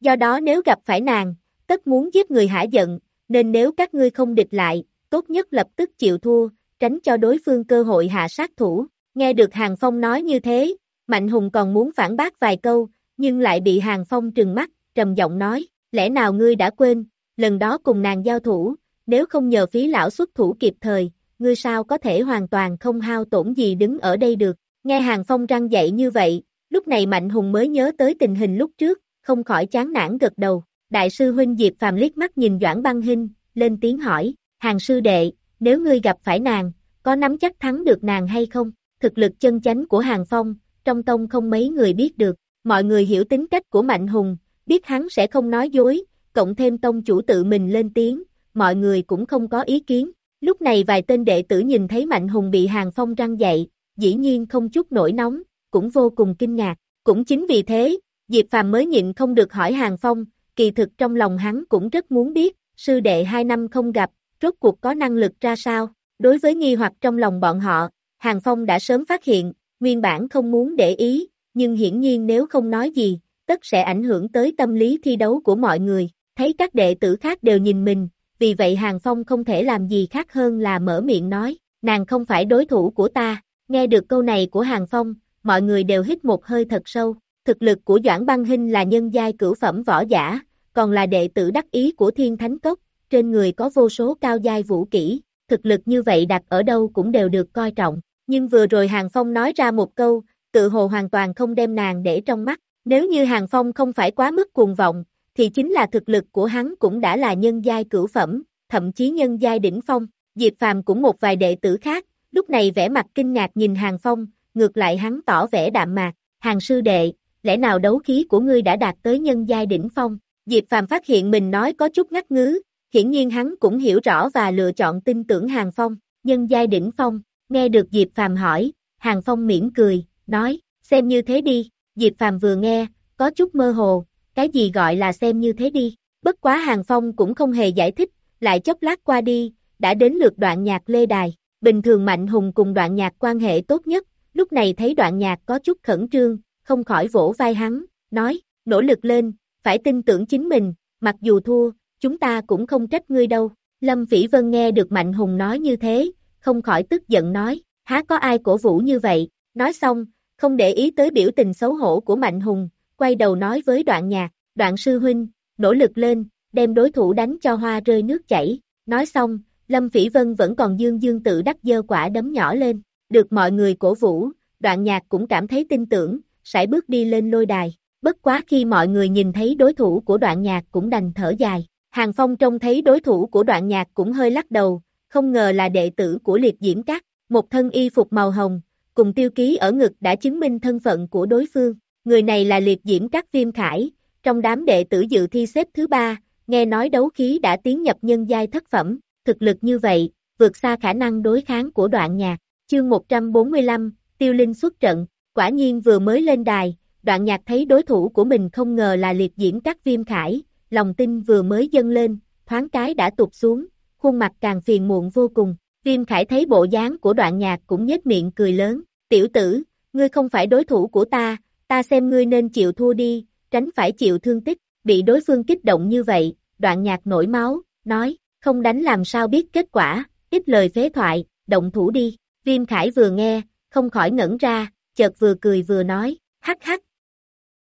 Do đó nếu gặp phải nàng, tất muốn giết người hả giận, nên nếu các ngươi không địch lại, tốt nhất lập tức chịu thua, tránh cho đối phương cơ hội hạ sát thủ. Nghe được Hàng Phong nói như thế, Mạnh Hùng còn muốn phản bác vài câu, nhưng lại bị Hàng Phong trừng mắt, trầm giọng nói, lẽ nào ngươi đã quên, lần đó cùng nàng giao thủ, nếu không nhờ phí lão xuất thủ kịp thời, ngươi sao có thể hoàn toàn không hao tổn gì đứng ở đây được. Nghe Hàng Phong răng dậy như vậy, lúc này Mạnh Hùng mới nhớ tới tình hình lúc trước, không khỏi chán nản gật đầu. Đại sư huynh Diệp Phàm liếc mắt nhìn Doãn Băng Hinh, lên tiếng hỏi, Hàng sư đệ, nếu ngươi gặp phải nàng, có nắm chắc thắng được nàng hay không? Thực lực chân chánh của Hàng Phong, trong tông không mấy người biết được, mọi người hiểu tính cách của Mạnh Hùng, biết hắn sẽ không nói dối, cộng thêm tông chủ tự mình lên tiếng, mọi người cũng không có ý kiến. Lúc này vài tên đệ tử nhìn thấy Mạnh Hùng bị Hàng Phong răng dậy, dĩ nhiên không chút nổi nóng, cũng vô cùng kinh ngạc. Cũng chính vì thế, Diệp Phàm mới nhịn không được hỏi Hàng Phong, kỳ thực trong lòng hắn cũng rất muốn biết, sư đệ hai năm không gặp, rốt cuộc có năng lực ra sao. Đối với nghi hoặc trong lòng bọn họ, Hàng Phong đã sớm phát hiện, nguyên bản không muốn để ý, nhưng hiển nhiên nếu không nói gì, tất sẽ ảnh hưởng tới tâm lý thi đấu của mọi người. Thấy các đệ tử khác đều nhìn mình, vì vậy Hàng Phong không thể làm gì khác hơn là mở miệng nói, nàng không phải đối thủ của ta. Nghe được câu này của Hàng Phong, mọi người đều hít một hơi thật sâu. Thực lực của Doãn Băng Hinh là nhân giai cửu phẩm võ giả, còn là đệ tử đắc ý của Thiên Thánh Cốc, trên người có vô số cao giai vũ kỹ, thực lực như vậy đặt ở đâu cũng đều được coi trọng. Nhưng vừa rồi Hàng Phong nói ra một câu, tự hồ hoàn toàn không đem nàng để trong mắt. Nếu như Hàng Phong không phải quá mức cuồng vọng, thì chính là thực lực của hắn cũng đã là nhân giai cửu phẩm, thậm chí nhân giai đỉnh phong. Diệp Phàm cũng một vài đệ tử khác, lúc này vẻ mặt kinh ngạc nhìn Hàng Phong, ngược lại hắn tỏ vẻ đạm mạc, Hàng sư đệ, lẽ nào đấu khí của ngươi đã đạt tới nhân giai đỉnh phong? Diệp Phàm phát hiện mình nói có chút ngắt ngứ, hiển nhiên hắn cũng hiểu rõ và lựa chọn tin tưởng Hàng Phong, nhân giai đỉnh phong, nghe được Diệp Phàm hỏi, Hàng Phong mỉm cười, nói, xem như thế đi, Diệp Phàm vừa nghe, có chút mơ hồ, cái gì gọi là xem như thế đi, bất quá Hàng Phong cũng không hề giải thích, lại chốc lát qua đi, đã đến lượt đoạn nhạc lê đài, bình thường Mạnh Hùng cùng đoạn nhạc quan hệ tốt nhất, lúc này thấy đoạn nhạc có chút khẩn trương, không khỏi vỗ vai hắn, nói, nỗ lực lên, phải tin tưởng chính mình, mặc dù thua, chúng ta cũng không trách ngươi đâu. Lâm Phỉ Vân nghe được Mạnh Hùng nói như thế, không khỏi tức giận nói, há có ai cổ vũ như vậy, nói xong, không để ý tới biểu tình xấu hổ của Mạnh Hùng, quay đầu nói với đoạn nhạc, đoạn sư huynh, nỗ lực lên, đem đối thủ đánh cho hoa rơi nước chảy, nói xong, Lâm Phỉ Vân vẫn còn dương dương tự đắc dơ quả đấm nhỏ lên, được mọi người cổ vũ, đoạn nhạc cũng cảm thấy tin tưởng, sải bước đi lên lôi đài, bất quá khi mọi người nhìn thấy đối thủ của đoạn nhạc cũng đành thở dài, Hàng Phong trông thấy đối thủ của đoạn nhạc cũng hơi lắc đầu, không ngờ là đệ tử của liệt diễm các, một thân y phục màu hồng, cùng tiêu ký ở ngực đã chứng minh thân phận của đối phương. Người này là liệt diễm các viêm khải, trong đám đệ tử dự thi xếp thứ ba, nghe nói đấu khí đã tiến nhập nhân giai thất phẩm, thực lực như vậy, vượt xa khả năng đối kháng của đoạn nhạc. Chương 145, Tiêu Linh xuất trận, quả nhiên vừa mới lên đài, đoạn nhạc thấy đối thủ của mình không ngờ là liệt diễm các viêm khải, lòng tin vừa mới dâng lên, thoáng cái đã tụt xuống, khuôn mặt càng phiền muộn vô cùng. Viêm khải thấy bộ dáng của đoạn nhạc cũng nhếch miệng cười lớn, tiểu tử, ngươi không phải đối thủ của ta, ta xem ngươi nên chịu thua đi, tránh phải chịu thương tích, bị đối phương kích động như vậy, đoạn nhạc nổi máu, nói, không đánh làm sao biết kết quả, ít lời phế thoại, động thủ đi, viêm khải vừa nghe, không khỏi ngẩn ra, chợt vừa cười vừa nói, hắc hắc.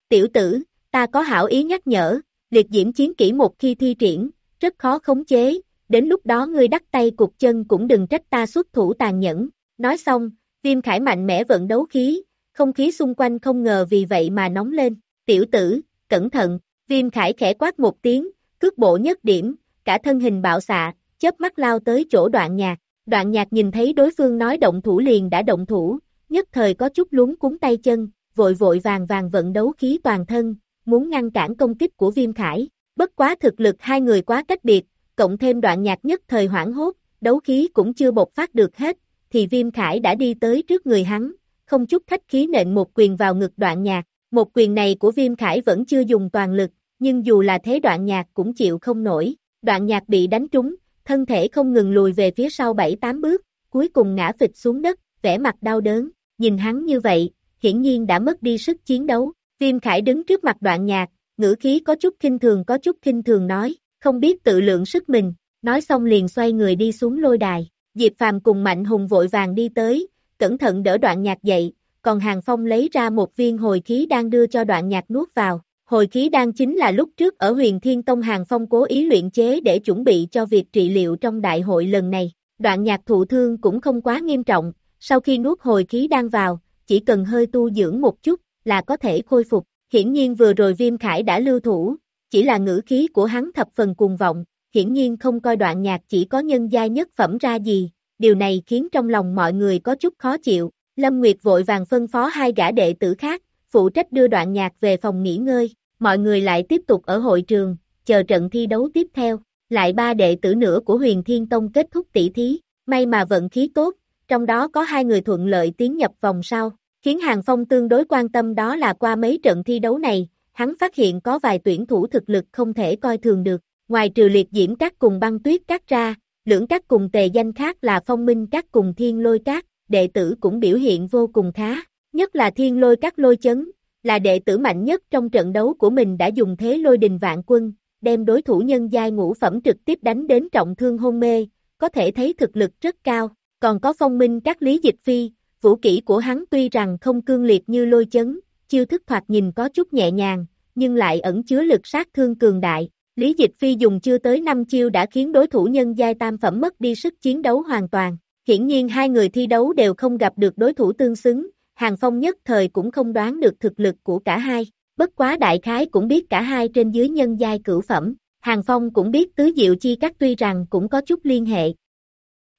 Tiểu tử, ta có hảo ý nhắc nhở, liệt diễm chiến kỹ một khi thi triển, rất khó khống chế, đến lúc đó ngươi đắc tay cục chân cũng đừng trách ta xuất thủ tàn nhẫn. Nói xong, viêm khải mạnh mẽ vận đấu khí, không khí xung quanh không ngờ vì vậy mà nóng lên. Tiểu tử, cẩn thận, viêm khải khẽ quát một tiếng, cước bộ nhất điểm, cả thân hình bạo xạ, chớp mắt lao tới chỗ đoạn nhạc. Đoạn nhạc nhìn thấy đối phương nói động thủ liền đã động thủ, nhất thời có chút lúng cuốn tay chân, vội vội vàng vàng vận đấu khí toàn thân, muốn ngăn cản công kích của viêm khải. Bất quá thực lực hai người quá cách biệt, cộng thêm đoạn nhạc nhất thời hoảng hốt, đấu khí cũng chưa bộc phát được hết, thì viêm khải đã đi tới trước người hắn, không chút khách khí nện một quyền vào ngực đoạn nhạc. Một quyền này của viêm khải vẫn chưa dùng toàn lực, nhưng dù là thế đoạn nhạc cũng chịu không nổi. Đoạn nhạc bị đánh trúng, thân thể không ngừng lùi về phía sau 7-8 bước, cuối cùng ngã phịch xuống đất, vẻ mặt đau đớn. Nhìn hắn như vậy, hiển nhiên đã mất đi sức chiến đấu. Viêm Khải đứng trước mặt đoạn nhạc, ngữ khí có chút kinh thường có chút kinh thường nói, không biết tự lượng sức mình, nói xong liền xoay người đi xuống lôi đài. Diệp Phàm cùng Mạnh Hùng vội vàng đi tới, cẩn thận đỡ đoạn nhạc dậy, còn Hàng Phong lấy ra một viên hồi khí đang đưa cho đoạn nhạc nuốt vào. Hồi khí đang chính là lúc trước ở huyền Thiên Tông Hàng Phong cố ý luyện chế để chuẩn bị cho việc trị liệu trong đại hội lần này. Đoạn nhạc thụ thương cũng không quá nghiêm trọng, sau khi nuốt hồi khí đang vào, chỉ cần hơi tu dưỡng một chút là có thể khôi phục. Hiển nhiên vừa rồi Viêm Khải đã lưu thủ, chỉ là ngữ khí của hắn thập phần cuồng vọng, hiển nhiên không coi đoạn nhạc chỉ có nhân giai nhất phẩm ra gì, điều này khiến trong lòng mọi người có chút khó chịu. Lâm Nguyệt vội vàng phân phó hai gã đệ tử khác, phụ trách đưa đoạn nhạc về phòng nghỉ ngơi, mọi người lại tiếp tục ở hội trường, chờ trận thi đấu tiếp theo. Lại ba đệ tử nữa của huyền Thiên Tông kết thúc tỷ thí, may mà vận khí tốt, trong đó có hai người thuận lợi tiến nhập vòng sau, khiến Hàng Phong tương đối quan tâm đó là qua mấy trận thi đấu này, hắn phát hiện có vài tuyển thủ thực lực không thể coi thường được, ngoài trừ liệt diễm các cùng băng tuyết các ra, lưỡng các cùng tề danh khác là phong minh các cùng thiên lôi các, đệ tử cũng biểu hiện vô cùng khá, nhất là thiên lôi các lôi chấn, là đệ tử mạnh nhất trong trận đấu của mình đã dùng thế lôi đình vạn quân, đem đối thủ nhân giai ngũ phẩm trực tiếp đánh đến trọng thương hôn mê, có thể thấy thực lực rất cao, còn có phong minh các lý dịch phi, vũ kỹ của hắn tuy rằng không cương liệt như lôi chấn, chiêu thức thoạt nhìn có chút nhẹ nhàng, nhưng lại ẩn chứa lực sát thương cường đại. Lý Dịch Phi dùng chưa tới 5 chiêu đã khiến đối thủ nhân giai tam phẩm mất đi sức chiến đấu hoàn toàn. Hiển nhiên hai người thi đấu đều không gặp được đối thủ tương xứng, Hàng Phong nhất thời cũng không đoán được thực lực của cả hai. Bất quá đại khái cũng biết cả hai trên dưới nhân giai cửu phẩm. Hàng Phong cũng biết tứ diệu chi các tuy rằng cũng có chút liên hệ.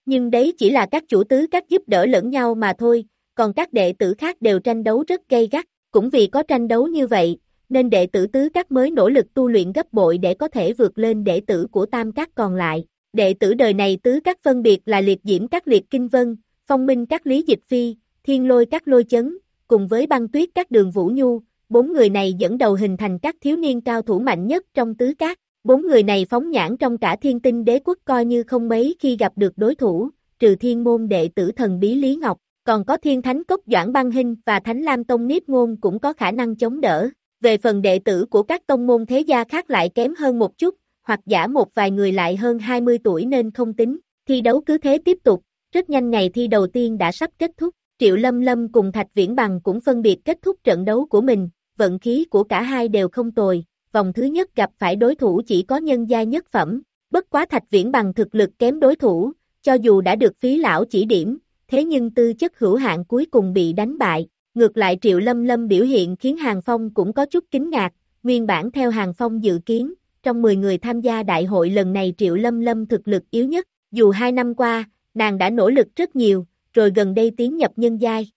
Nhưng đấy chỉ là các chủ tứ các giúp đỡ lẫn nhau mà thôi, còn các đệ tử khác đều tranh đấu rất gay gắt. Cũng vì có tranh đấu như vậy, nên đệ tử tứ các mới nỗ lực tu luyện gấp bội để có thể vượt lên đệ tử của tam các còn lại. Đệ tử đời này tứ các phân biệt là liệt diễm các liệt kinh vân, phong minh các lý dịch phi, thiên lôi các lôi chấn, cùng với băng tuyết các đường vũ nhu, bốn người này dẫn đầu hình thành các thiếu niên cao thủ mạnh nhất trong tứ các. Bốn người này phóng nhãn trong cả thiên tinh đế quốc coi như không mấy khi gặp được đối thủ, trừ thiên môn đệ tử thần bí Lý Ngọc, còn có thiên thánh cốc Doãn Băng Hinh và thánh Lam Tông Niếp Ngôn cũng có khả năng chống đỡ. Về phần đệ tử của các tông môn thế gia khác lại kém hơn một chút, hoặc giả một vài người lại hơn 20 tuổi nên không tính, thi đấu cứ thế tiếp tục, rất nhanh ngày thi đầu tiên đã sắp kết thúc, Triệu Lâm Lâm cùng Thạch Viễn Bằng cũng phân biệt kết thúc trận đấu của mình, vận khí của cả hai đều không tồi, vòng thứ nhất gặp phải đối thủ chỉ có nhân gia nhất phẩm, bất quá Thạch Viễn Bằng thực lực kém đối thủ, cho dù đã được phí lão chỉ điểm, thế nhưng tư chất hữu hạn cuối cùng bị đánh bại, Ngược lại Triệu Lâm Lâm biểu hiện khiến Hàng Phong cũng có chút kính ngạc, nguyên bản theo Hàng Phong dự kiến, trong 10 người tham gia đại hội lần này Triệu Lâm Lâm thực lực yếu nhất, dù hai năm qua, nàng đã nỗ lực rất nhiều, rồi gần đây tiến nhập nhân giai.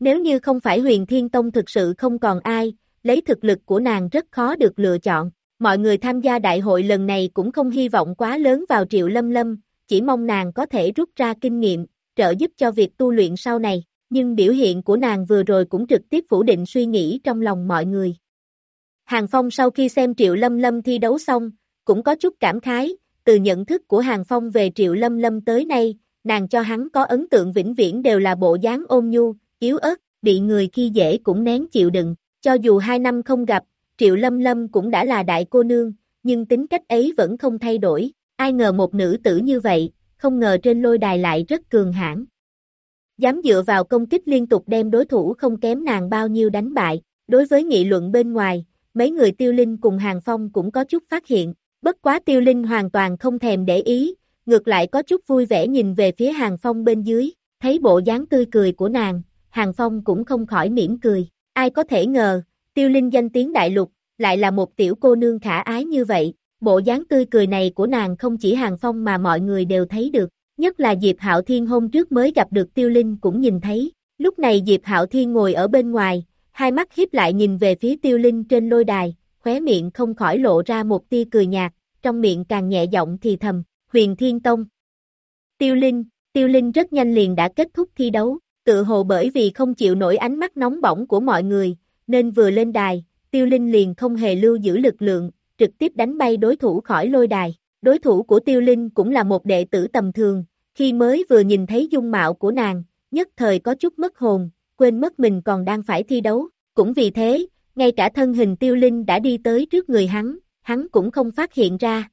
Nếu như không phải huyền thiên tông thực sự không còn ai, lấy thực lực của nàng rất khó được lựa chọn. Mọi người tham gia đại hội lần này cũng không hy vọng quá lớn vào Triệu Lâm Lâm, chỉ mong nàng có thể rút ra kinh nghiệm, trợ giúp cho việc tu luyện sau này, nhưng biểu hiện của nàng vừa rồi cũng trực tiếp phủ định suy nghĩ trong lòng mọi người. Hàng Phong sau khi xem Triệu Lâm Lâm thi đấu xong, cũng có chút cảm khái, từ nhận thức của Hàng Phong về Triệu Lâm Lâm tới nay, nàng cho hắn có ấn tượng vĩnh viễn đều là bộ dáng ôm nhu, yếu ớt, bị người khi dễ cũng nén chịu đựng, cho dù hai năm không gặp, Triệu Lâm Lâm cũng đã là đại cô nương, nhưng tính cách ấy vẫn không thay đổi, ai ngờ một nữ tử như vậy, không ngờ trên lôi đài lại rất cường hãn. Dám dựa vào công kích liên tục đem đối thủ không kém nàng bao nhiêu đánh bại, đối với nghị luận bên ngoài, mấy người tiêu linh cùng Hàng Phong cũng có chút phát hiện, bất quá tiêu linh hoàn toàn không thèm để ý, ngược lại có chút vui vẻ nhìn về phía Hàng Phong bên dưới, thấy bộ dáng tươi cười của nàng, Hàng Phong cũng không khỏi mỉm cười, ai có thể ngờ, tiêu linh danh tiếng đại lục, lại là một tiểu cô nương khả ái như vậy, bộ dáng tươi cười này của nàng không chỉ Hàng Phong mà mọi người đều thấy được, nhất là Diệp Hạo Thiên hôm trước mới gặp được tiêu linh cũng nhìn thấy, lúc này Diệp Hạo Thiên ngồi ở bên ngoài, hai mắt hiếp lại nhìn về phía tiêu linh trên lôi đài, khóe miệng không khỏi lộ ra một tia cười nhạt, trong miệng càng nhẹ giọng thì thầm, huyền thiên tông. Tiêu linh, tiêu linh rất nhanh liền đã kết thúc thi đấu, tự hồ bởi vì không chịu nổi ánh mắt nóng bỏng của mọi người, nên vừa lên đài, tiêu linh liền không hề lưu giữ lực lượng, trực tiếp đánh bay đối thủ khỏi lôi đài. Đối thủ của tiêu linh cũng là một đệ tử tầm thường, khi mới vừa nhìn thấy dung mạo của nàng, nhất thời có chút mất hồn, quên mất mình còn đang phải thi đấu, cũng vì thế, ngay cả thân hình tiêu linh đã đi tới trước người hắn, hắn cũng không phát hiện ra.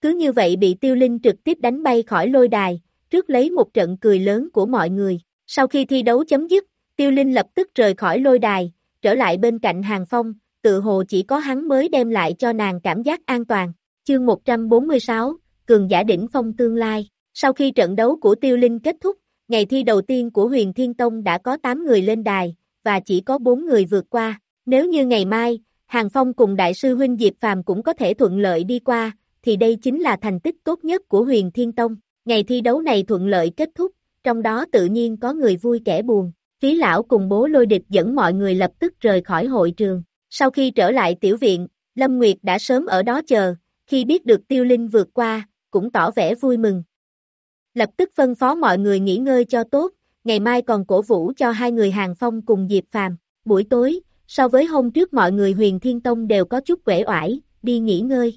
Cứ như vậy bị tiêu linh trực tiếp đánh bay khỏi lôi đài, trước lấy một trận cười lớn của mọi người. Sau khi thi đấu chấm dứt, tiêu linh lập tức rời khỏi lôi đài, trở lại bên cạnh hàng phong, tự hồ chỉ có hắn mới đem lại cho nàng cảm giác an toàn. Chương 146, Cường giả đỉnh phong tương lai. Sau khi trận đấu của tiêu linh kết thúc, ngày thi đầu tiên của huyền Thiên Tông đã có 8 người lên đài, và chỉ có 4 người vượt qua. Nếu như ngày mai, Hàng Phong cùng Đại sư Huynh Diệp Phàm cũng có thể thuận lợi đi qua, thì đây chính là thành tích tốt nhất của huyền Thiên Tông. Ngày thi đấu này thuận lợi kết thúc, trong đó tự nhiên có người vui kẻ buồn. Phí lão cùng bố lôi địch dẫn mọi người lập tức rời khỏi hội trường. Sau khi trở lại tiểu viện, Lâm Nguyệt đã sớm ở đó chờ, khi biết được tiêu linh vượt qua, cũng tỏ vẻ vui mừng. Lập tức phân phó mọi người nghỉ ngơi cho tốt, ngày mai còn cổ vũ cho hai người hàng phong cùng Diệp Phàm. Buổi tối, so với hôm trước mọi người huyền thiên tông đều có chút quể oải, đi nghỉ ngơi.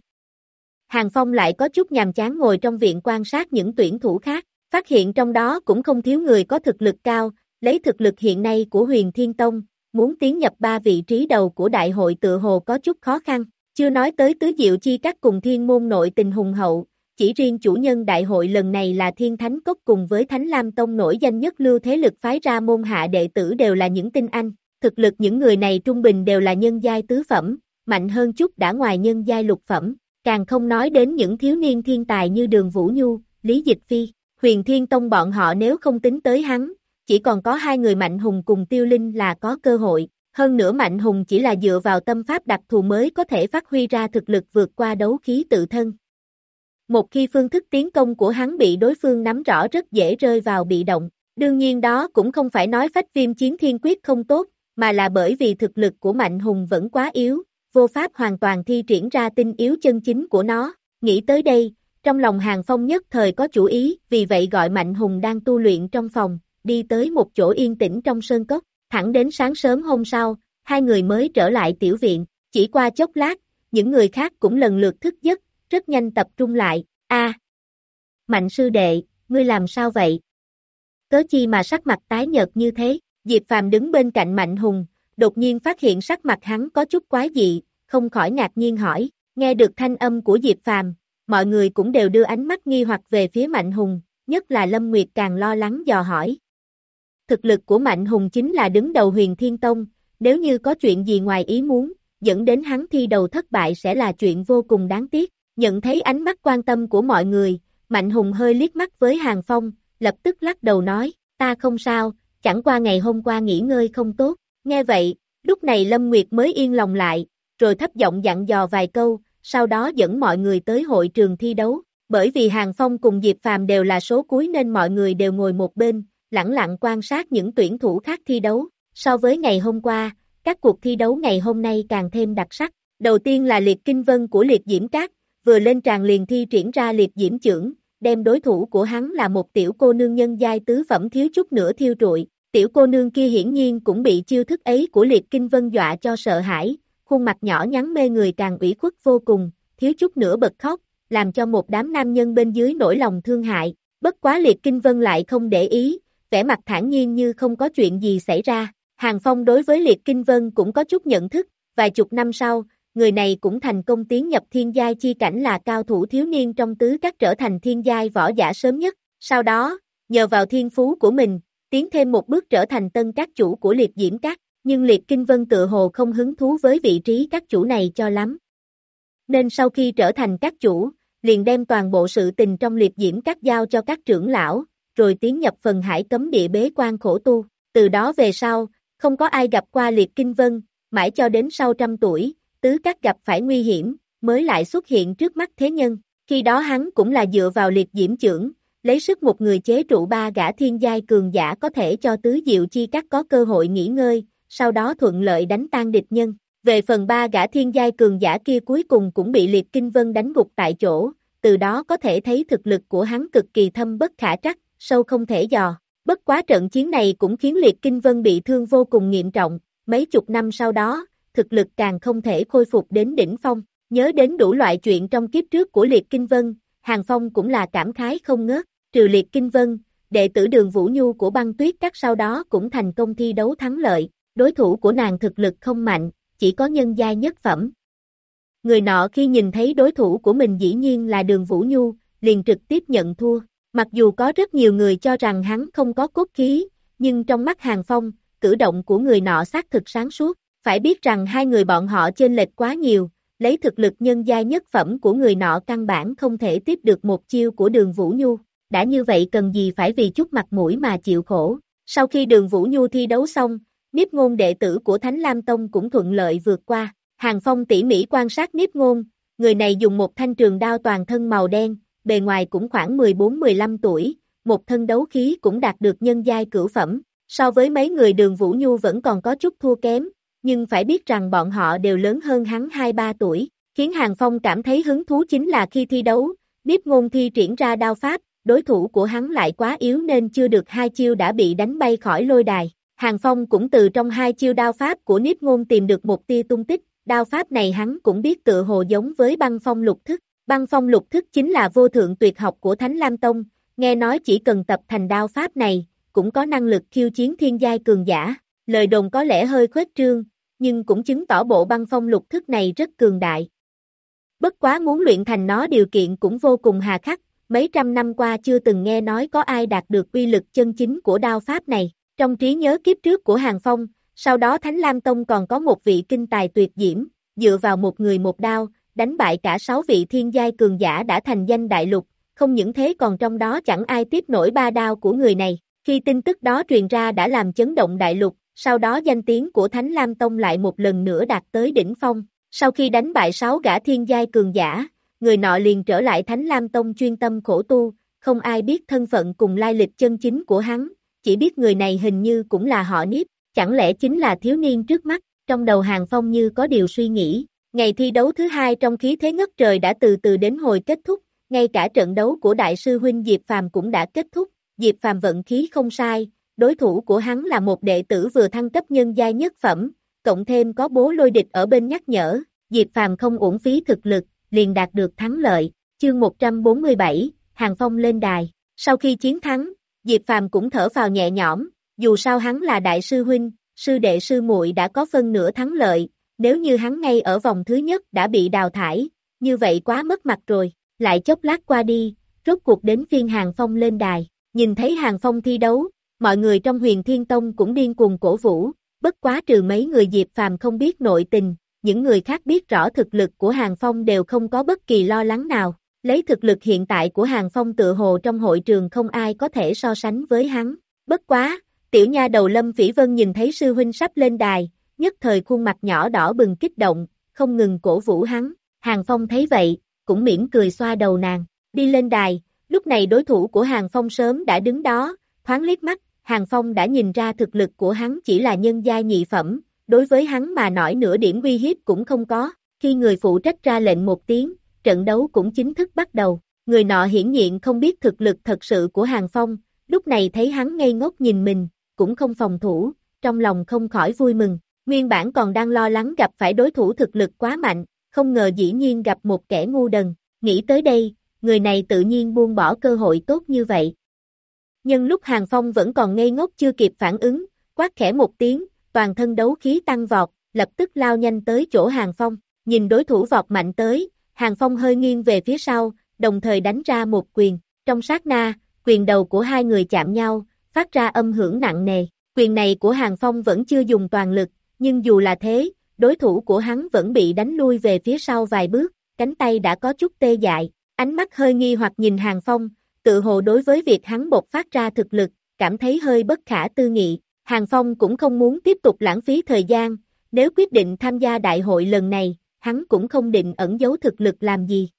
Hàng Phong lại có chút nhàm chán ngồi trong viện quan sát những tuyển thủ khác, phát hiện trong đó cũng không thiếu người có thực lực cao, lấy thực lực hiện nay của huyền thiên tông, muốn tiến nhập ba vị trí đầu của đại hội tự hồ có chút khó khăn, chưa nói tới tứ diệu chi các cùng thiên môn nội tình hùng hậu, chỉ riêng chủ nhân đại hội lần này là thiên thánh cốc cùng với thánh lam tông nổi danh nhất lưu thế lực phái ra môn hạ đệ tử đều là những tinh anh, thực lực những người này trung bình đều là nhân giai tứ phẩm, mạnh hơn chút đã ngoài nhân giai lục phẩm, càng không nói đến những thiếu niên thiên tài như đường Vũ Nhu, Lý Dịch Phi, huyền thiên tông bọn họ nếu không tính tới hắn, chỉ còn có hai người Mạnh Hùng cùng Tiêu Linh là có cơ hội, hơn nữa Mạnh Hùng chỉ là dựa vào tâm pháp đặc thù mới có thể phát huy ra thực lực vượt qua đấu khí tự thân. Một khi phương thức tiến công của hắn bị đối phương nắm rõ rất dễ rơi vào bị động, đương nhiên đó cũng không phải nói phách viêm chiến thiên quyết không tốt, mà là bởi vì thực lực của Mạnh Hùng vẫn quá yếu, vô pháp hoàn toàn thi triển ra tinh yếu chân chính của nó. Nghĩ tới đây, trong lòng Hàng Phong nhất thời có chủ ý, vì vậy gọi Mạnh Hùng đang tu luyện trong phòng, đi tới một chỗ yên tĩnh trong sơn cốc, thẳng đến sáng sớm hôm sau, hai người mới trở lại tiểu viện, chỉ qua chốc lát, những người khác cũng lần lượt thức giấc, rất nhanh tập trung lại, a! Mạnh sư đệ, ngươi làm sao vậy? Cớ chi mà sắc mặt tái nhợt như thế, Diệp Phàm đứng bên cạnh Mạnh Hùng, đột nhiên phát hiện sắc mặt hắn có chút quái dị, không khỏi ngạc nhiên hỏi, nghe được thanh âm của Diệp Phàm, mọi người cũng đều đưa ánh mắt nghi hoặc về phía Mạnh Hùng, nhất là Lâm Nguyệt càng lo lắng dò hỏi, thực lực của Mạnh Hùng chính là đứng đầu huyền Thiên Tông, nếu như có chuyện gì ngoài ý muốn, dẫn đến hắn thi đầu thất bại sẽ là chuyện vô cùng đáng tiếc. Nhận thấy ánh mắt quan tâm của mọi người, Mạnh Hùng hơi liếc mắt với Hàng Phong, lập tức lắc đầu nói, ta không sao, chẳng qua ngày hôm qua nghỉ ngơi không tốt. Nghe vậy, lúc này Lâm Nguyệt mới yên lòng lại, rồi thấp giọng dặn dò vài câu, sau đó dẫn mọi người tới hội trường thi đấu. Bởi vì Hàng Phong cùng Diệp Phàm đều là số cuối nên mọi người đều ngồi một bên, lặng lặng quan sát những tuyển thủ khác thi đấu. So với ngày hôm qua, các cuộc thi đấu ngày hôm nay càng thêm đặc sắc. Đầu tiên là liệt kinh vân của liệt diễm cát, vừa lên tràng liền thi triển ra liệt diễm trưởng, đem đối thủ của hắn là một tiểu cô nương nhân giai tứ phẩm thiếu chút nữa thiêu trụi. Tiểu cô nương kia hiển nhiên cũng bị chiêu thức ấy của liệt kinh vân dọa cho sợ hãi, khuôn mặt nhỏ nhắn mê người càng ủy khuất vô cùng, thiếu chút nữa bật khóc, làm cho một đám nam nhân bên dưới nổi lòng thương hại. Bất quá liệt kinh vân lại không để ý, vẻ mặt thản nhiên như không có chuyện gì xảy ra. Hàng Phong đối với liệt kinh vân cũng có chút nhận thức, vài chục năm sau, người này cũng thành công tiến nhập thiên giai chi cảnh là cao thủ thiếu niên trong tứ các trở thành thiên giai võ giả sớm nhất. Sau đó, nhờ vào thiên phú của mình, tiến thêm một bước trở thành tân các chủ của liệt diễm các, nhưng liệt kinh vân tự hồ không hứng thú với vị trí các chủ này cho lắm. Nên sau khi trở thành các chủ, liền đem toàn bộ sự tình trong liệt diễm các giao cho các trưởng lão, rồi tiến nhập phần hải cấm địa bế quan khổ tu. Từ đó về sau, không có ai gặp qua liệt kinh vân, mãi cho đến sau trăm tuổi, tứ các gặp phải nguy hiểm, mới lại xuất hiện trước mắt thế nhân. Khi đó hắn cũng là dựa vào liệt diễm trưởng, lấy sức một người chế trụ ba gã thiên giai cường giả có thể cho tứ diệu chi các có cơ hội nghỉ ngơi, sau đó thuận lợi đánh tan địch nhân. Về phần ba gã thiên giai cường giả kia cuối cùng cũng bị liệt kinh vân đánh gục tại chỗ, từ đó có thể thấy thực lực của hắn cực kỳ thâm bất khả trắc, sâu không thể dò. Bất quá trận chiến này cũng khiến liệt kinh vân bị thương vô cùng nghiêm trọng, mấy chục năm sau đó, thực lực càng không thể khôi phục đến đỉnh phong. Nhớ đến đủ loại chuyện trong kiếp trước của liệt kinh vân, Hàng Phong cũng là cảm khái không ngớt, trừ liệt kinh vân, đệ tử đường Vũ Nhu của băng tuyết các sau đó cũng thành công thi đấu thắng lợi, đối thủ của nàng thực lực không mạnh, chỉ có nhân giai nhất phẩm. Người nọ khi nhìn thấy đối thủ của mình dĩ nhiên là đường Vũ Nhu, liền trực tiếp nhận thua. Mặc dù có rất nhiều người cho rằng hắn không có cốt khí, nhưng trong mắt Hàng Phong, cử động của người nọ xác thực sáng suốt. Phải biết rằng hai người bọn họ trên lệch quá nhiều, lấy thực lực nhân giai nhất phẩm của người nọ căn bản không thể tiếp được một chiêu của đường Vũ Nhu. Đã như vậy cần gì phải vì chút mặt mũi mà chịu khổ. Sau khi đường Vũ Nhu thi đấu xong, Niếp ngôn đệ tử của Thánh Lam Tông cũng thuận lợi vượt qua. Hàng Phong tỉ mỉ quan sát Niếp ngôn, người này dùng một thanh trường đao toàn thân màu đen, bề ngoài cũng khoảng 14-15 tuổi, một thân đấu khí cũng đạt được nhân giai cửu phẩm. So với mấy người đường Vũ Nhu vẫn còn có chút thua kém, nhưng phải biết rằng bọn họ đều lớn hơn hắn 2-3 tuổi, khiến Hàng Phong cảm thấy hứng thú chính là khi thi đấu, Niếp ngôn thi triển ra đao pháp, đối thủ của hắn lại quá yếu nên chưa được hai chiêu đã bị đánh bay khỏi lôi đài. Hàng Phong cũng từ trong hai chiêu đao pháp của Niếp Ngôn tìm được một tia tung tích, đao pháp này hắn cũng biết tự hồ giống với băng phong lục thức. Băng phong lục thức chính là vô thượng tuyệt học của Thánh Lam Tông, nghe nói chỉ cần tập thành đao pháp này, cũng có năng lực khiêu chiến thiên giai cường giả. Lời đồn có lẽ hơi khuếch trương, nhưng cũng chứng tỏ bộ băng phong lục thức này rất cường đại. Bất quá muốn luyện thành nó điều kiện cũng vô cùng hà khắc, mấy trăm năm qua chưa từng nghe nói có ai đạt được uy lực chân chính của đao pháp này. Trong trí nhớ kiếp trước của Hàng Phong, sau đó Thánh Lam Tông còn có một vị kinh tài tuyệt diễm, dựa vào một người một đao, đánh bại cả sáu vị thiên giai cường giả đã thành danh đại lục, không những thế còn trong đó chẳng ai tiếp nổi ba đao của người này. Khi tin tức đó truyền ra đã làm chấn động đại lục, sau đó danh tiếng của Thánh Lam Tông lại một lần nữa đạt tới đỉnh phong. Sau khi đánh bại sáu gã thiên giai cường giả, người nọ liền trở lại Thánh Lam Tông chuyên tâm khổ tu, không ai biết thân phận cùng lai lịch chân chính của hắn, chỉ biết người này hình như cũng là họ Niếp, chẳng lẽ chính là thiếu niên trước mắt, trong đầu Hàng Phong như có điều suy nghĩ. Ngày thi đấu thứ hai trong khí thế ngất trời đã từ từ đến hồi kết thúc, ngay cả trận đấu của đại sư huynh Diệp Phàm cũng đã kết thúc, Diệp Phàm vận khí không sai, đối thủ của hắn là một đệ tử vừa thăng cấp nhân giai nhất phẩm, cộng thêm có bố lôi địch ở bên nhắc nhở, Diệp Phàm không uổng phí thực lực, liền đạt được thắng lợi. Chương 147, Hàng Phong lên đài. Sau khi chiến thắng, Diệp Phàm cũng thở vào nhẹ nhõm, dù sao hắn là đại sư huynh, sư đệ sư muội đã có phân nửa thắng lợi, nếu như hắn ngay ở vòng thứ nhất đã bị đào thải, như vậy quá mất mặt rồi, lại chốc lát qua đi, rốt cuộc đến phiên Hàng Phong lên đài, nhìn thấy Hàng Phong thi đấu, mọi người trong huyền Thiên Tông cũng điên cuồng cổ vũ, bất quá trừ mấy người Diệp Phàm không biết nội tình, những người khác biết rõ thực lực của Hàng Phong đều không có bất kỳ lo lắng nào. Lấy thực lực hiện tại của Hàng Phong tự hồ trong hội trường không ai có thể so sánh với hắn. Bất quá, tiểu nha đầu Lâm Phỉ Vân nhìn thấy sư huynh sắp lên đài, nhất thời khuôn mặt nhỏ đỏ bừng kích động, không ngừng cổ vũ hắn. Hàng Phong thấy vậy, cũng mỉm cười xoa đầu nàng, đi lên đài, lúc này đối thủ của Hàng Phong sớm đã đứng đó, thoáng liếc mắt, Hàng Phong đã nhìn ra thực lực của hắn chỉ là nhân gia nhị phẩm, đối với hắn mà nổi nửa điểm uy hiếp cũng không có, khi người phụ trách ra lệnh một tiếng, trận đấu cũng chính thức bắt đầu, người nọ hiển nhiên không biết thực lực thật sự của Hàng Phong, lúc này thấy hắn ngây ngốc nhìn mình, cũng không phòng thủ, trong lòng không khỏi vui mừng, nguyên bản còn đang lo lắng gặp phải đối thủ thực lực quá mạnh, không ngờ dĩ nhiên gặp một kẻ ngu đần, nghĩ tới đây, người này tự nhiên buông bỏ cơ hội tốt như vậy. Nhưng lúc Hàng Phong vẫn còn ngây ngốc chưa kịp phản ứng, quát khẽ một tiếng, toàn thân đấu khí tăng vọt, lập tức lao nhanh tới chỗ Hàng Phong, nhìn đối thủ vọt mạnh tới, Hàng Phong hơi nghiêng về phía sau, đồng thời đánh ra một quyền, trong sát na, quyền đầu của hai người chạm nhau, phát ra âm hưởng nặng nề, quyền này của Hàng Phong vẫn chưa dùng toàn lực, nhưng dù là thế, đối thủ của hắn vẫn bị đánh lui về phía sau vài bước, cánh tay đã có chút tê dại, ánh mắt hơi nghi hoặc nhìn Hàng Phong, tự hồ đối với việc hắn bộc phát ra thực lực, cảm thấy hơi bất khả tư nghị, Hàng Phong cũng không muốn tiếp tục lãng phí thời gian, nếu quyết định tham gia đại hội lần này, hắn cũng không định ẩn giấu thực lực làm gì.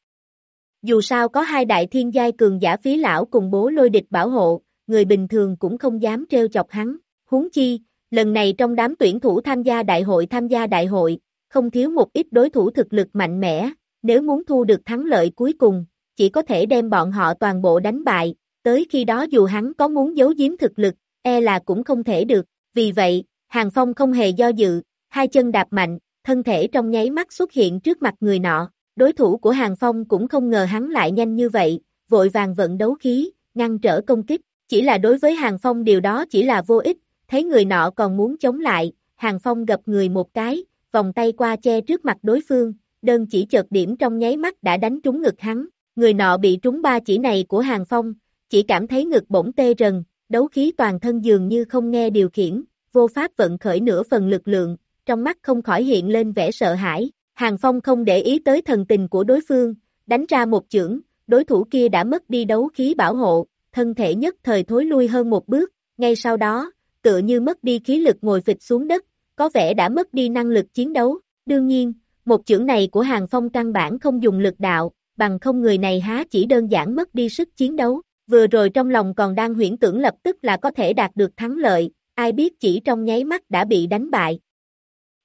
Dù sao có hai đại thiên giai cường giả phí lão cùng bố lôi địch bảo hộ, người bình thường cũng không dám treo chọc hắn, huống chi, lần này trong đám tuyển thủ tham gia đại hội tham gia đại hội, không thiếu một ít đối thủ thực lực mạnh mẽ, nếu muốn thu được thắng lợi cuối cùng, chỉ có thể đem bọn họ toàn bộ đánh bại, tới khi đó dù hắn có muốn giấu giếm thực lực, e là cũng không thể được, vì vậy, Hàng Phong không hề do dự, hai chân đạp mạnh, thân thể trong nháy mắt xuất hiện trước mặt người nọ, đối thủ của Hàng Phong cũng không ngờ hắn lại nhanh như vậy, vội vàng vận đấu khí, ngăn trở công kích, chỉ là đối với Hàng Phong điều đó chỉ là vô ích, thấy người nọ còn muốn chống lại, Hàng Phong gập người một cái, vòng tay qua che trước mặt đối phương, đơn chỉ chợt điểm trong nháy mắt đã đánh trúng ngực hắn, người nọ bị trúng ba chỉ này của Hàng Phong, chỉ cảm thấy ngực bỗng tê rần, đấu khí toàn thân dường như không nghe điều khiển, vô pháp vận khởi nửa phần lực lượng, trong mắt không khỏi hiện lên vẻ sợ hãi, Hàng Phong không để ý tới thần tình của đối phương, đánh ra một chưởng, đối thủ kia đã mất đi đấu khí bảo hộ, thân thể nhất thời thối lui hơn một bước, ngay sau đó, tựa như mất đi khí lực ngồi phịch xuống đất, có vẻ đã mất đi năng lực chiến đấu, đương nhiên, một chưởng này của Hàng Phong căn bản không dùng lực đạo, bằng không người này há chỉ đơn giản mất đi sức chiến đấu, vừa rồi trong lòng còn đang huyễn tưởng lập tức là có thể đạt được thắng lợi, ai biết chỉ trong nháy mắt đã bị đánh bại.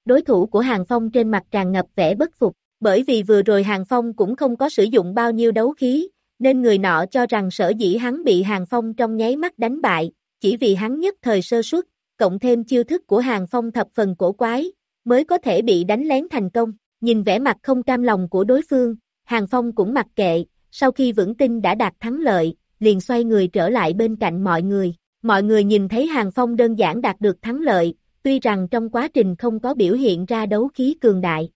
Đối thủ của Hàng Phong trên mặt tràn ngập vẻ bất phục, bởi vì vừa rồi Hàng Phong cũng không có sử dụng bao nhiêu đấu khí, nên người nọ cho rằng sở dĩ hắn bị Hàng Phong trong nháy mắt đánh bại, chỉ vì hắn nhất thời sơ suất, cộng thêm chiêu thức của Hàng Phong thập phần cổ quái, mới có thể bị đánh lén thành công. Nhìn vẻ mặt không cam lòng của đối phương, Hàng Phong cũng mặc kệ, sau khi vững tin đã đạt thắng lợi, liền xoay người trở lại bên cạnh mọi người. Mọi người nhìn thấy Hàng Phong đơn giản đạt được thắng lợi, tuy rằng trong quá trình không có biểu hiện ra đấu khí cường đại.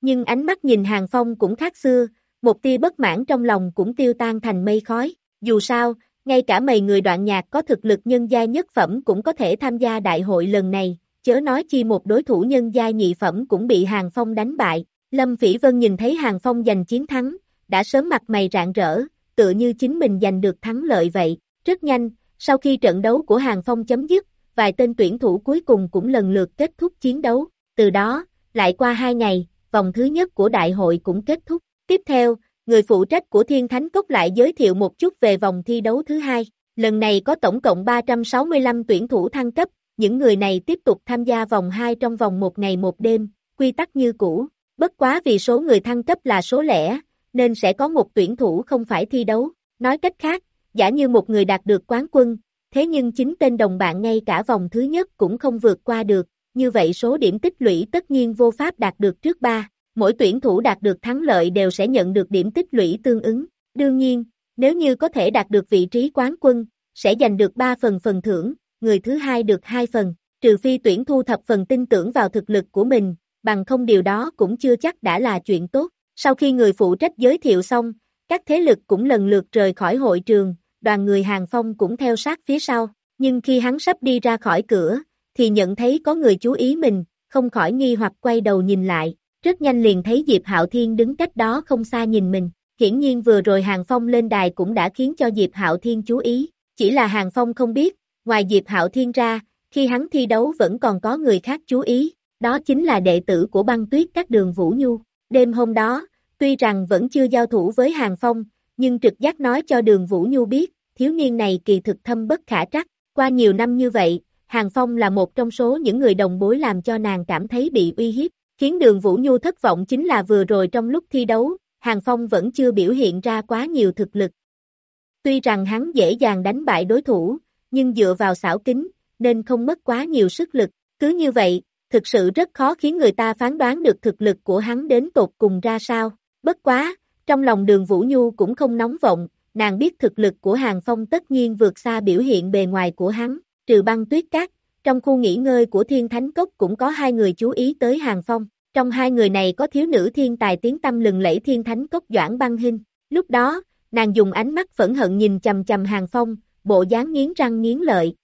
Nhưng ánh mắt nhìn Hàng Phong cũng khác xưa, một tia bất mãn trong lòng cũng tiêu tan thành mây khói. Dù sao, ngay cả mầy người đoạn nhạc có thực lực nhân gia nhất phẩm cũng có thể tham gia đại hội lần này, chớ nói chi một đối thủ nhân gia nhị phẩm cũng bị Hàng Phong đánh bại. Lâm Phỉ Vân nhìn thấy Hàng Phong giành chiến thắng, đã sớm mặt mày rạng rỡ, tựa như chính mình giành được thắng lợi vậy. Rất nhanh, sau khi trận đấu của Hàng Phong chấm dứt, vài tên tuyển thủ cuối cùng cũng lần lượt kết thúc chiến đấu. Từ đó, lại qua hai ngày, vòng thứ nhất của đại hội cũng kết thúc. Tiếp theo, người phụ trách của Thiên Thánh Cốc lại giới thiệu một chút về vòng thi đấu thứ hai. Lần này có tổng cộng 365 tuyển thủ thăng cấp, những người này tiếp tục tham gia vòng 2 trong vòng một ngày một đêm, quy tắc như cũ. Bất quá vì số người thăng cấp là số lẻ, nên sẽ có một tuyển thủ không phải thi đấu. Nói cách khác, giả như một người đạt được quán quân, thế nhưng chính tên đồng bạn ngay cả vòng thứ nhất cũng không vượt qua được, như vậy số điểm tích lũy tất nhiên vô pháp đạt được trước ba. Mỗi tuyển thủ đạt được thắng lợi đều sẽ nhận được điểm tích lũy tương ứng. Đương nhiên, nếu như có thể đạt được vị trí quán quân, sẽ giành được 3 phần phần thưởng, người thứ hai được 2 phần, trừ phi tuyển thu thập phần tin tưởng vào thực lực của mình, bằng không điều đó cũng chưa chắc đã là chuyện tốt. Sau khi người phụ trách giới thiệu xong, các thế lực cũng lần lượt rời khỏi hội trường, đoàn người hàng phong cũng theo sát phía sau, nhưng khi hắn sắp đi ra khỏi cửa, thì nhận thấy có người chú ý mình, không khỏi nghi hoặc quay đầu nhìn lại, rất nhanh liền thấy Diệp Hạo Thiên đứng cách đó không xa nhìn mình, hiển nhiên vừa rồi Hàng Phong lên đài cũng đã khiến cho Diệp Hạo Thiên chú ý, chỉ là Hàng Phong không biết, ngoài Diệp Hạo Thiên ra, khi hắn thi đấu vẫn còn có người khác chú ý, đó chính là đệ tử của băng tuyết các đường Vũ Nhu. Đêm hôm đó, tuy rằng vẫn chưa giao thủ với Hàng Phong, nhưng trực giác nói cho đường Vũ Nhu biết, thiếu niên này kỳ thực thâm bất khả trắc, qua nhiều năm như vậy, Hàng Phong là một trong số những người đồng bối làm cho nàng cảm thấy bị uy hiếp, khiến đường Vũ Nhu thất vọng chính là vừa rồi trong lúc thi đấu, Hàng Phong vẫn chưa biểu hiện ra quá nhiều thực lực. Tuy rằng hắn dễ dàng đánh bại đối thủ, nhưng dựa vào xảo kính, nên không mất quá nhiều sức lực, cứ như vậy, thực sự rất khó khiến người ta phán đoán được thực lực của hắn đến tột cùng ra sao, bất quá, trong lòng đường Vũ Nhu cũng không nóng vọng, nàng biết thực lực của Hàng Phong tất nhiên vượt xa biểu hiện bề ngoài của hắn, trừ băng tuyết cát, trong khu nghỉ ngơi của Thiên Thánh Cốc cũng có hai người chú ý tới Hàng Phong, trong hai người này có thiếu nữ thiên tài tiếng tâm lừng lẫy Thiên Thánh Cốc Doãn Băng Hinh, lúc đó, nàng dùng ánh mắt phẫn hận nhìn chầm chầm Hàng Phong, bộ dáng nghiến răng nghiến lợi.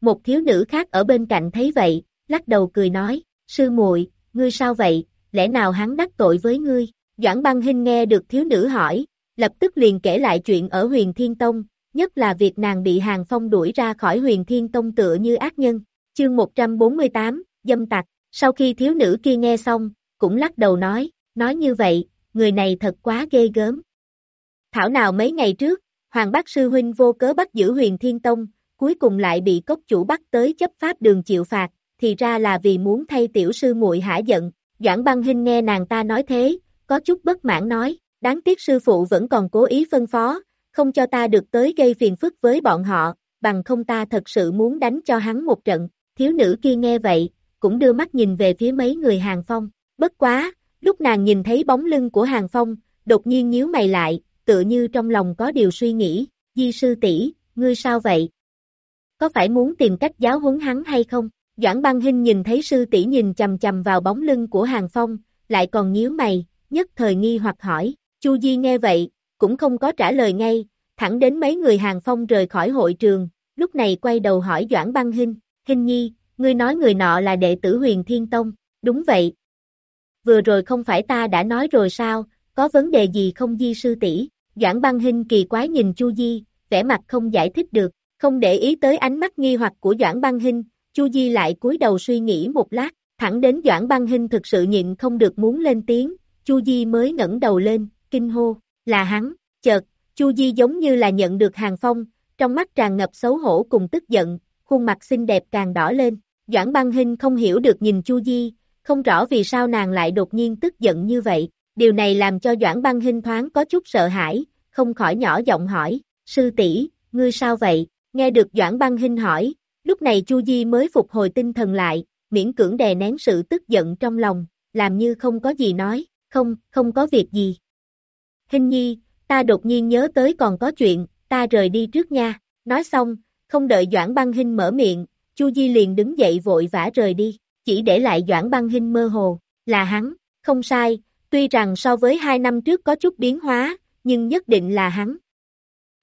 Một thiếu nữ khác ở bên cạnh thấy vậy, lắc đầu cười nói, sư muội, ngươi sao vậy, lẽ nào hắn đắc tội với ngươi? Doãn băng hình nghe được thiếu nữ hỏi, lập tức liền kể lại chuyện ở huyền Thiên Tông, nhất là việc nàng bị hàng phong đuổi ra khỏi huyền Thiên Tông tựa như ác nhân. Chương 148, dâm tặc, sau khi thiếu nữ kia nghe xong, cũng lắc đầu nói, nói như vậy, người này thật quá ghê gớm. Thảo nào mấy ngày trước, Hoàng Bác Sư Huynh vô cớ bắt giữ huyền Thiên Tông, cuối cùng lại bị cốc chủ bắt tới chấp pháp đường chịu phạt, thì ra là vì muốn thay tiểu sư muội hả giận. Doãn băng hình nghe nàng ta nói thế, có chút bất mãn nói, đáng tiếc sư phụ vẫn còn cố ý phân phó, không cho ta được tới gây phiền phức với bọn họ, bằng không ta thật sự muốn đánh cho hắn một trận. Thiếu nữ kia nghe vậy, cũng đưa mắt nhìn về phía mấy người hàng phong. Bất quá, lúc nàng nhìn thấy bóng lưng của hàng phong, đột nhiên nhíu mày lại, tựa như trong lòng có điều suy nghĩ, di sư tỷ ngươi sao vậy? Có phải muốn tìm cách giáo huấn hắn hay không? Doãn băng hình nhìn thấy sư tỷ nhìn chầm chầm vào bóng lưng của Hàng Phong, lại còn nhíu mày, nhất thời nghi hoặc hỏi, Chu Di nghe vậy, cũng không có trả lời ngay, thẳng đến mấy người Hàng Phong rời khỏi hội trường, lúc này quay đầu hỏi Doãn băng hinh, hinh nhi, ngươi nói người nọ là đệ tử huyền Thiên Tông, đúng vậy. Vừa rồi không phải ta đã nói rồi sao, có vấn đề gì không Di sư tỷ? Doãn băng hinh kỳ quái nhìn Chu Di, vẻ mặt không giải thích được, không để ý tới ánh mắt nghi hoặc của Doãn băng hinh, Chu Di lại cúi đầu suy nghĩ một lát, thẳng đến Doãn băng hinh thực sự nhịn không được muốn lên tiếng, Chu Di mới ngẩng đầu lên, kinh hô, là hắn, chợt, Chu Di giống như là nhận được hàng phong, trong mắt tràn ngập xấu hổ cùng tức giận, khuôn mặt xinh đẹp càng đỏ lên, Doãn băng hình không hiểu được nhìn Chu Di, không rõ vì sao nàng lại đột nhiên tức giận như vậy, điều này làm cho Doãn băng hình thoáng có chút sợ hãi, không khỏi nhỏ giọng hỏi, sư tỷ, ngươi sao vậy, nghe được Doãn băng hình hỏi, lúc này Chu Di mới phục hồi tinh thần lại, miễn cưỡng đè nén sự tức giận trong lòng, làm như không có gì nói, không, không có việc gì. Hình nhi, ta đột nhiên nhớ tới còn có chuyện, ta rời đi trước nha, nói xong, không đợi Doãn băng hình mở miệng, Chu Di liền đứng dậy vội vã rời đi, chỉ để lại Doãn băng hình mơ hồ, là hắn, không sai, tuy rằng so với hai năm trước có chút biến hóa, nhưng nhất định là hắn.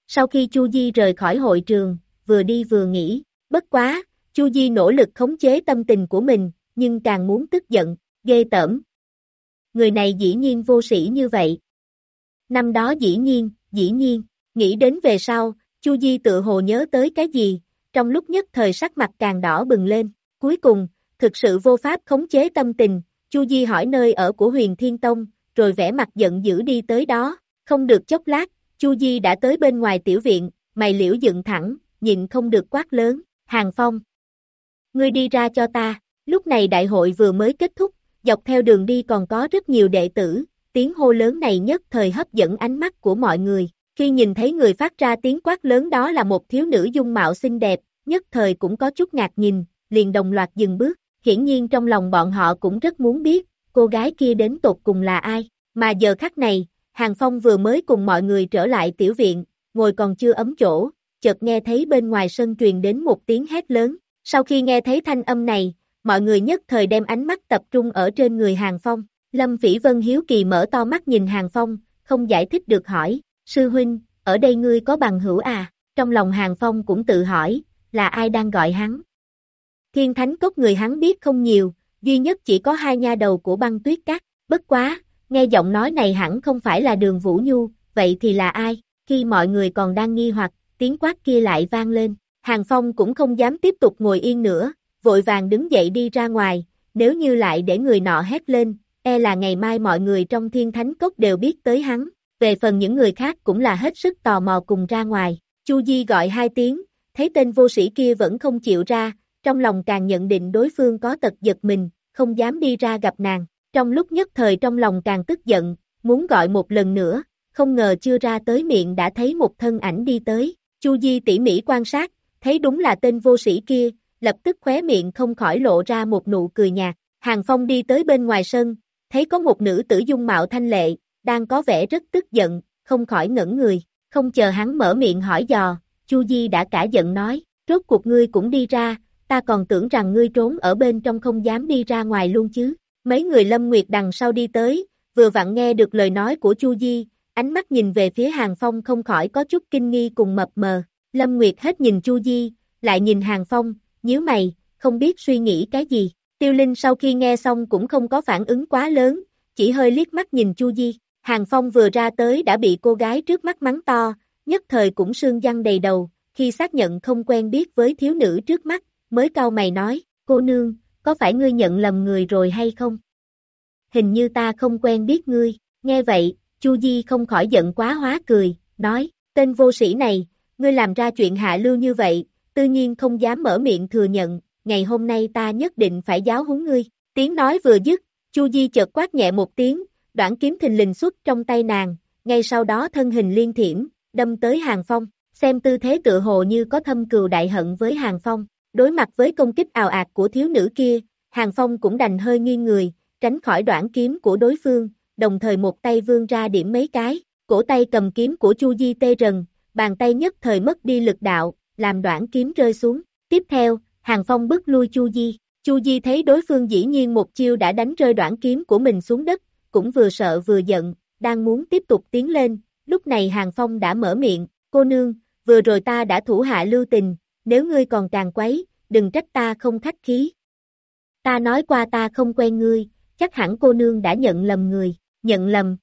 Sau khi Chu Di rời khỏi hội trường, vừa đi vừa nghĩ, bất quá, Chu Di nỗ lực khống chế tâm tình của mình, nhưng càng muốn tức giận, ghê tởm. Người này dĩ nhiên vô sĩ như vậy. Năm đó dĩ nhiên, dĩ nhiên, nghĩ đến về sau, Chu Di tự hồ nhớ tới cái gì, trong lúc nhất thời sắc mặt càng đỏ bừng lên, cuối cùng, thực sự vô pháp khống chế tâm tình, Chu Di hỏi nơi ở của huyền Thiên Tông, rồi vẽ mặt giận dữ đi tới đó, không được chốc lát, Chu Di đã tới bên ngoài tiểu viện, mày liễu dựng thẳng, nhịn không được quát lớn, Hàng Phong. Ngươi đi ra cho ta, lúc này đại hội vừa mới kết thúc, dọc theo đường đi còn có rất nhiều đệ tử, tiếng hô lớn này nhất thời hấp dẫn ánh mắt của mọi người, khi nhìn thấy người phát ra tiếng quát lớn đó là một thiếu nữ dung mạo xinh đẹp, nhất thời cũng có chút ngạc nhìn, liền đồng loạt dừng bước, hiển nhiên trong lòng bọn họ cũng rất muốn biết, cô gái kia đến tột cùng là ai, mà giờ khắc này, Hàng Phong vừa mới cùng mọi người trở lại tiểu viện, ngồi còn chưa ấm chỗ, chợt nghe thấy bên ngoài sân truyền đến một tiếng hét lớn. Sau khi nghe thấy thanh âm này, mọi người nhất thời đem ánh mắt tập trung ở trên người Hàng Phong. Lâm Phỉ Vân hiếu kỳ mở to mắt nhìn Hàng Phong, không giải thích được hỏi, sư huynh, ở đây ngươi có bằng hữu à? Trong lòng Hàng Phong cũng tự hỏi, là ai đang gọi hắn? Thiên Thánh Cốc người hắn biết không nhiều, duy nhất chỉ có hai nha đầu của băng tuyết cát, bất quá, nghe giọng nói này hẳn không phải là đường Vũ Nhu, vậy thì là ai? Khi mọi người còn đang nghi hoặc, tiếng quát kia lại vang lên, Hàng Phong cũng không dám tiếp tục ngồi yên nữa, vội vàng đứng dậy đi ra ngoài, nếu như lại để người nọ hét lên, e là ngày mai mọi người trong thiên thánh cốc đều biết tới hắn, về phần những người khác cũng là hết sức tò mò cùng ra ngoài, Chu Di gọi hai tiếng, thấy tên vô sĩ kia vẫn không chịu ra, trong lòng càng nhận định đối phương có tật giật mình, không dám đi ra gặp nàng. Trong lúc nhất thời trong lòng càng tức giận, muốn gọi một lần nữa, không ngờ chưa ra tới miệng đã thấy một thân ảnh đi tới. Chu Di tỉ mỉ quan sát, thấy đúng là tên vô sĩ kia, lập tức khóe miệng không khỏi lộ ra một nụ cười nhạt. Hàng Phong đi tới bên ngoài sân, thấy có một nữ tử dung mạo thanh lệ, đang có vẻ rất tức giận, không khỏi ngẩn người, không chờ hắn mở miệng hỏi dò, Chu Di đã cả giận nói, rốt cuộc ngươi cũng đi ra, ta còn tưởng rằng ngươi trốn ở bên trong không dám đi ra ngoài luôn chứ. Mấy người Lâm Nguyệt đằng sau đi tới, vừa vặn nghe được lời nói của Chu Di, ánh mắt nhìn về phía Hàng Phong không khỏi có chút kinh nghi cùng mập mờ. Lâm Nguyệt hết nhìn Chu Di, lại nhìn Hàng Phong, nhíu mày, không biết suy nghĩ cái gì. Tiêu Linh sau khi nghe xong cũng không có phản ứng quá lớn, chỉ hơi liếc mắt nhìn Chu Di. Hàng Phong vừa ra tới đã bị cô gái trước mắt mắng to, nhất thời cũng sương răng đầy đầu, khi xác nhận không quen biết với thiếu nữ trước mắt, mới cau mày nói, cô nương, có phải ngươi nhận lầm người rồi hay không? Hình như ta không quen biết ngươi, nghe vậy, Chu Di không khỏi giận quá hóa cười, nói, tên vô sĩ này, ngươi làm ra chuyện hạ lưu như vậy, tư nhiên không dám mở miệng thừa nhận, ngày hôm nay ta nhất định phải giáo huấn ngươi. Tiếng nói vừa dứt, Chu Di chợt quát nhẹ một tiếng, đoạn kiếm thình lình xuất trong tay nàng, ngay sau đó thân hình liên thiểm, đâm tới Hàng Phong, xem tư thế tựa hồ như có thâm cừu đại hận với Hàng Phong. Đối mặt với công kích ào ạt của thiếu nữ kia, Hàng Phong cũng đành hơi nghiêng người, tránh khỏi đoạn kiếm của đối phương, đồng thời một tay vươn ra điểm mấy cái, cổ tay cầm kiếm của Chu Di tê rần, bàn tay nhất thời mất đi lực đạo, làm đoạn kiếm rơi xuống. Tiếp theo, Hàng Phong bức lui Chu Di. Chu Di thấy đối phương dĩ nhiên một chiêu đã đánh rơi đoạn kiếm của mình xuống đất, cũng vừa sợ vừa giận, đang muốn tiếp tục tiến lên, lúc này Hàng Phong đã mở miệng, cô nương, vừa rồi ta đã thủ hạ lưu tình, nếu ngươi còn càng quấy, đừng trách ta không khách khí. Ta nói qua ta không quen ngươi, chắc hẳn cô nương đã nhận lầm người, nhận lầm.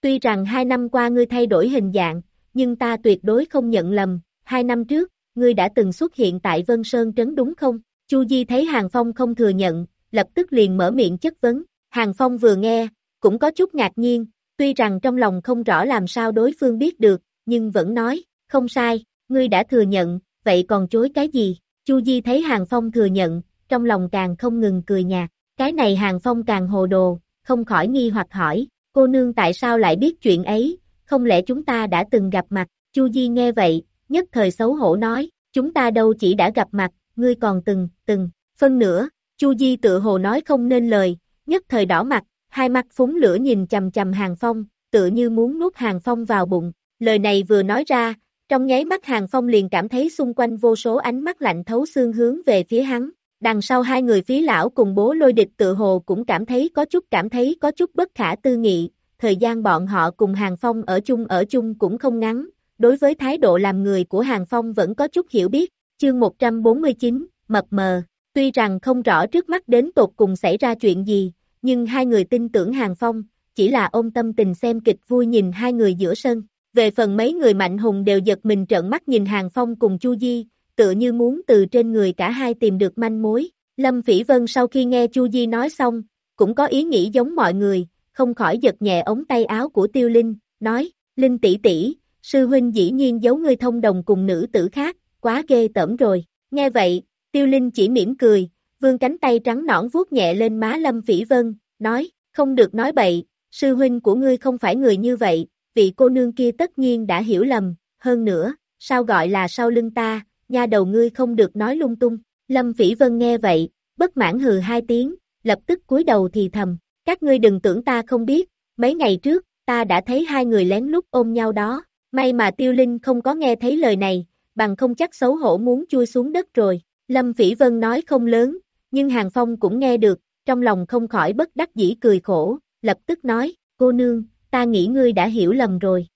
Tuy rằng hai năm qua ngươi thay đổi hình dạng, nhưng ta tuyệt đối không nhận lầm, hai năm trước, ngươi đã từng xuất hiện tại Vân Sơn Trấn đúng không? Chu Di thấy Hàng Phong không thừa nhận, lập tức liền mở miệng chất vấn, Hàng Phong vừa nghe, cũng có chút ngạc nhiên, tuy rằng trong lòng không rõ làm sao đối phương biết được, nhưng vẫn nói, không sai, ngươi đã thừa nhận, vậy còn chối cái gì? Chu Di thấy Hàng Phong thừa nhận, trong lòng càng không ngừng cười nhạt, cái này Hàng Phong càng hồ đồ, không khỏi nghi hoặc hỏi, cô nương tại sao lại biết chuyện ấy, không lẽ chúng ta đã từng gặp mặt, Chu Di nghe vậy, nhất thời xấu hổ nói, chúng ta đâu chỉ đã gặp mặt, ngươi còn từng, từng, phân nữa, Chu Di tự hồ nói không nên lời, nhất thời đỏ mặt, hai mắt phúng lửa nhìn chầm chầm Hàng Phong, tự như muốn nuốt Hàng Phong vào bụng, lời này vừa nói ra, trong nháy mắt Hàng Phong liền cảm thấy xung quanh vô số ánh mắt lạnh thấu xương hướng về phía hắn. Đằng sau hai người phí lão cùng bố lôi địch tự hồ cũng cảm thấy có chút cảm thấy có chút bất khả tư nghị, thời gian bọn họ cùng Hàng Phong ở chung ở chung cũng không ngắn, đối với thái độ làm người của Hàng Phong vẫn có chút hiểu biết, chương 149, mập mờ, tuy rằng không rõ trước mắt đến tột cùng xảy ra chuyện gì, nhưng hai người tin tưởng Hàng Phong, chỉ là ôm tâm tình xem kịch vui nhìn hai người giữa sân. Về phần mấy người mạnh hùng đều giật mình trợn mắt nhìn Hàng Phong cùng Chu Di, tựa như muốn từ trên người cả hai tìm được manh mối. Lâm Phỉ Vân sau khi nghe Chu Di nói xong, cũng có ý nghĩ giống mọi người, không khỏi giật nhẹ ống tay áo của Tiêu Linh, nói, Linh tỷ tỷ, sư huynh dĩ nhiên giấu ngươi thông đồng cùng nữ tử khác, quá ghê tởm rồi. Nghe vậy, Tiêu Linh chỉ mỉm cười, vương cánh tay trắng nõn vuốt nhẹ lên má Lâm Phỉ Vân, nói, không được nói bậy, sư huynh của ngươi không phải người như vậy, vị cô nương kia tất nhiên đã hiểu lầm, hơn nữa, sao gọi là sau lưng ta, nha đầu ngươi không được nói lung tung. Lâm Phỉ Vân nghe vậy, bất mãn hừ hai tiếng, lập tức cúi đầu thì thầm, các ngươi đừng tưởng ta không biết, mấy ngày trước, ta đã thấy hai người lén lút ôm nhau đó, may mà Tiêu Linh không có nghe thấy lời này, bằng không chắc xấu hổ muốn chui xuống đất rồi. Lâm Phỉ Vân nói không lớn, nhưng Hàng Phong cũng nghe được, trong lòng không khỏi bất đắc dĩ cười khổ, lập tức nói, cô nương, ta nghĩ ngươi đã hiểu lầm rồi.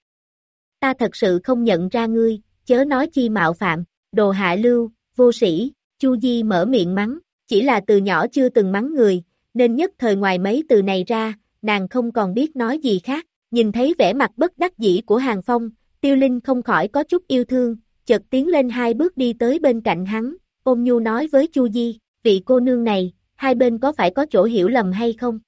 Ta thật sự không nhận ra ngươi, chớ nói chi mạo phạm, đồ hạ lưu, vô sĩ, Chu Di mở miệng mắng, chỉ là từ nhỏ chưa từng mắng người, nên nhất thời ngoài mấy từ này ra, nàng không còn biết nói gì khác, nhìn thấy vẻ mặt bất đắc dĩ của Hàng Phong, Tiêu Linh không khỏi có chút yêu thương, chợt tiến lên hai bước đi tới bên cạnh hắn, ôm nhu nói với Chu Di, vị cô nương này, hai bên có phải có chỗ hiểu lầm hay không?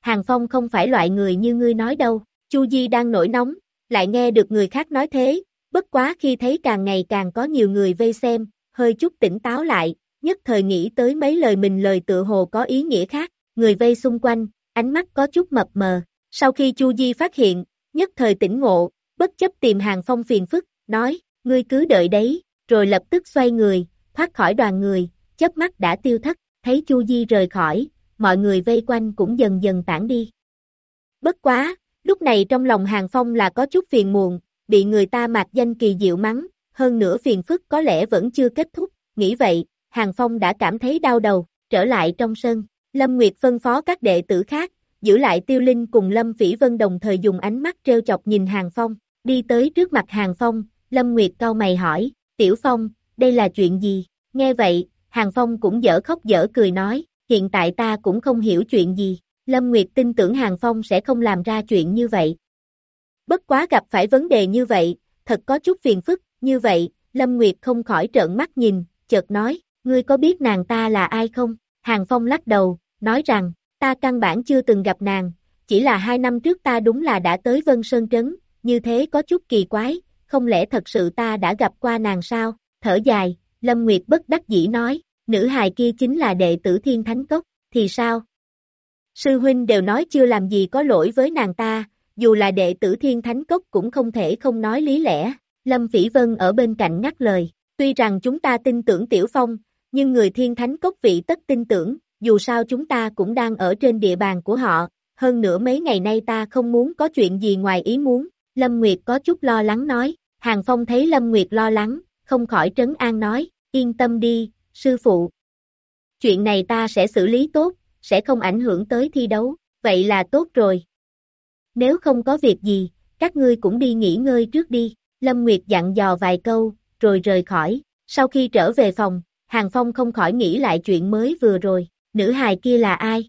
Hàng Phong không phải loại người như ngươi nói đâu, Chu Di đang nổi nóng, lại nghe được người khác nói thế, bất quá khi thấy càng ngày càng có nhiều người vây xem, hơi chút tỉnh táo lại, nhất thời nghĩ tới mấy lời mình lời tự hồ có ý nghĩa khác, người vây xung quanh, ánh mắt có chút mập mờ. Sau khi Chu Di phát hiện, nhất thời tỉnh ngộ, bất chấp tìm hàng phong phiền phức, nói, ngươi cứ đợi đấy, rồi lập tức xoay người, thoát khỏi đoàn người, chớp mắt đã tiêu thất, thấy Chu Di rời khỏi, mọi người vây quanh cũng dần dần tản đi. Bất quá, lúc này trong lòng hàng phong là có chút phiền muộn, bị người ta mạc danh kỳ diệu mắng, hơn nữa phiền phức có lẽ vẫn chưa kết thúc, nghĩ vậy, hàng phong đã cảm thấy đau đầu, trở lại trong sân, Lâm Nguyệt phân phó các đệ tử khác, giữ lại tiêu linh cùng Lâm Phỉ Vân đồng thời dùng ánh mắt treo chọc nhìn hàng phong, đi tới trước mặt hàng phong, Lâm Nguyệt cau mày hỏi, Tiểu Phong, đây là chuyện gì? Nghe vậy, Hàng Phong cũng dở khóc dở cười nói, hiện tại ta cũng không hiểu chuyện gì, Lâm Nguyệt tin tưởng Hàng Phong sẽ không làm ra chuyện như vậy. Bất quá gặp phải vấn đề như vậy, thật có chút phiền phức, như vậy, Lâm Nguyệt không khỏi trợn mắt nhìn, chợt nói, ngươi có biết nàng ta là ai không? Hàng Phong lắc đầu, nói rằng, ta căn bản chưa từng gặp nàng, chỉ là hai năm trước ta đúng là đã tới Vân Sơn Trấn, như thế có chút kỳ quái, không lẽ thật sự ta đã gặp qua nàng sao? Thở dài, Lâm Nguyệt bất đắc dĩ nói, nữ hài kia chính là đệ tử Thiên Thánh Cốc, thì sao? Sư huynh đều nói chưa làm gì có lỗi với nàng ta, dù là đệ tử Thiên Thánh Cốc cũng không thể không nói lý lẽ. Lâm Phỉ Vân ở bên cạnh ngắt lời, tuy rằng chúng ta tin tưởng Tiểu Phong, nhưng người Thiên Thánh Cốc vị tất tin tưởng, dù sao chúng ta cũng đang ở trên địa bàn của họ, hơn nữa mấy ngày nay ta không muốn có chuyện gì ngoài ý muốn, Lâm Nguyệt có chút lo lắng nói, Hàng Phong thấy Lâm Nguyệt lo lắng, không khỏi trấn an nói, yên tâm đi, sư phụ. Chuyện này ta sẽ xử lý tốt, sẽ không ảnh hưởng tới thi đấu, vậy là tốt rồi. Nếu không có việc gì, các ngươi cũng đi nghỉ ngơi trước đi, Lâm Nguyệt dặn dò vài câu, rồi rời khỏi, sau khi trở về phòng, Hàng Phong không khỏi nghĩ lại chuyện mới vừa rồi, nữ hài kia là ai?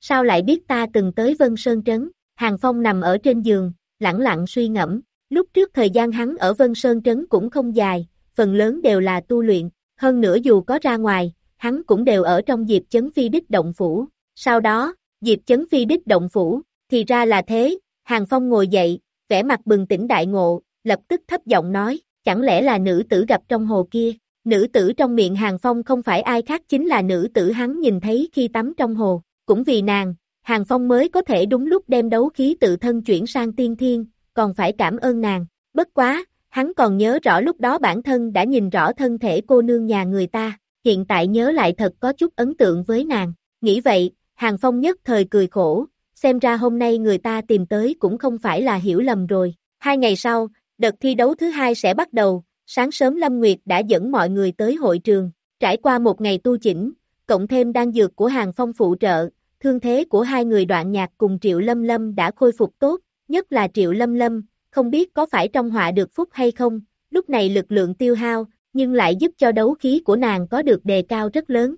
Sao lại biết ta từng tới Vân Sơn Trấn? Hàng Phong nằm ở trên giường, lặng lặng suy ngẫm, lúc trước thời gian hắn ở Vân Sơn Trấn cũng không dài, phần lớn đều là tu luyện, hơn nữa dù có ra ngoài, hắn cũng đều ở trong Diệp Chấn Phi Đích Động Phủ. Sau đó, Diệp Chấn Phi Đích Động Phủ, thì ra là thế, Hàng Phong ngồi dậy, vẻ mặt bừng tỉnh đại ngộ, lập tức thấp giọng nói, chẳng lẽ là nữ tử gặp trong hồ kia, nữ tử trong miệng Hàng Phong không phải ai khác chính là nữ tử hắn nhìn thấy khi tắm trong hồ, cũng vì nàng, Hàng Phong mới có thể đúng lúc đem đấu khí tự thân chuyển sang tiên thiên, còn phải cảm ơn nàng, bất quá, hắn còn nhớ rõ lúc đó bản thân đã nhìn rõ thân thể cô nương nhà người ta, hiện tại nhớ lại thật có chút ấn tượng với nàng, nghĩ vậy, Hàng Phong nhất thời cười khổ, xem ra hôm nay người ta tìm tới cũng không phải là hiểu lầm rồi, hai ngày sau, đợt thi đấu thứ hai sẽ bắt đầu, sáng sớm Lâm Nguyệt đã dẫn mọi người tới hội trường, trải qua một ngày tu chỉnh, cộng thêm đan dược của Hàng Phong phụ trợ, thương thế của hai người đoạn nhạc cùng Triệu Lâm Lâm đã khôi phục tốt, nhất là Triệu Lâm Lâm, không biết có phải trong họa được phúc hay không, lúc này lực lượng tiêu hao, nhưng lại giúp cho đấu khí của nàng có được đề cao rất lớn.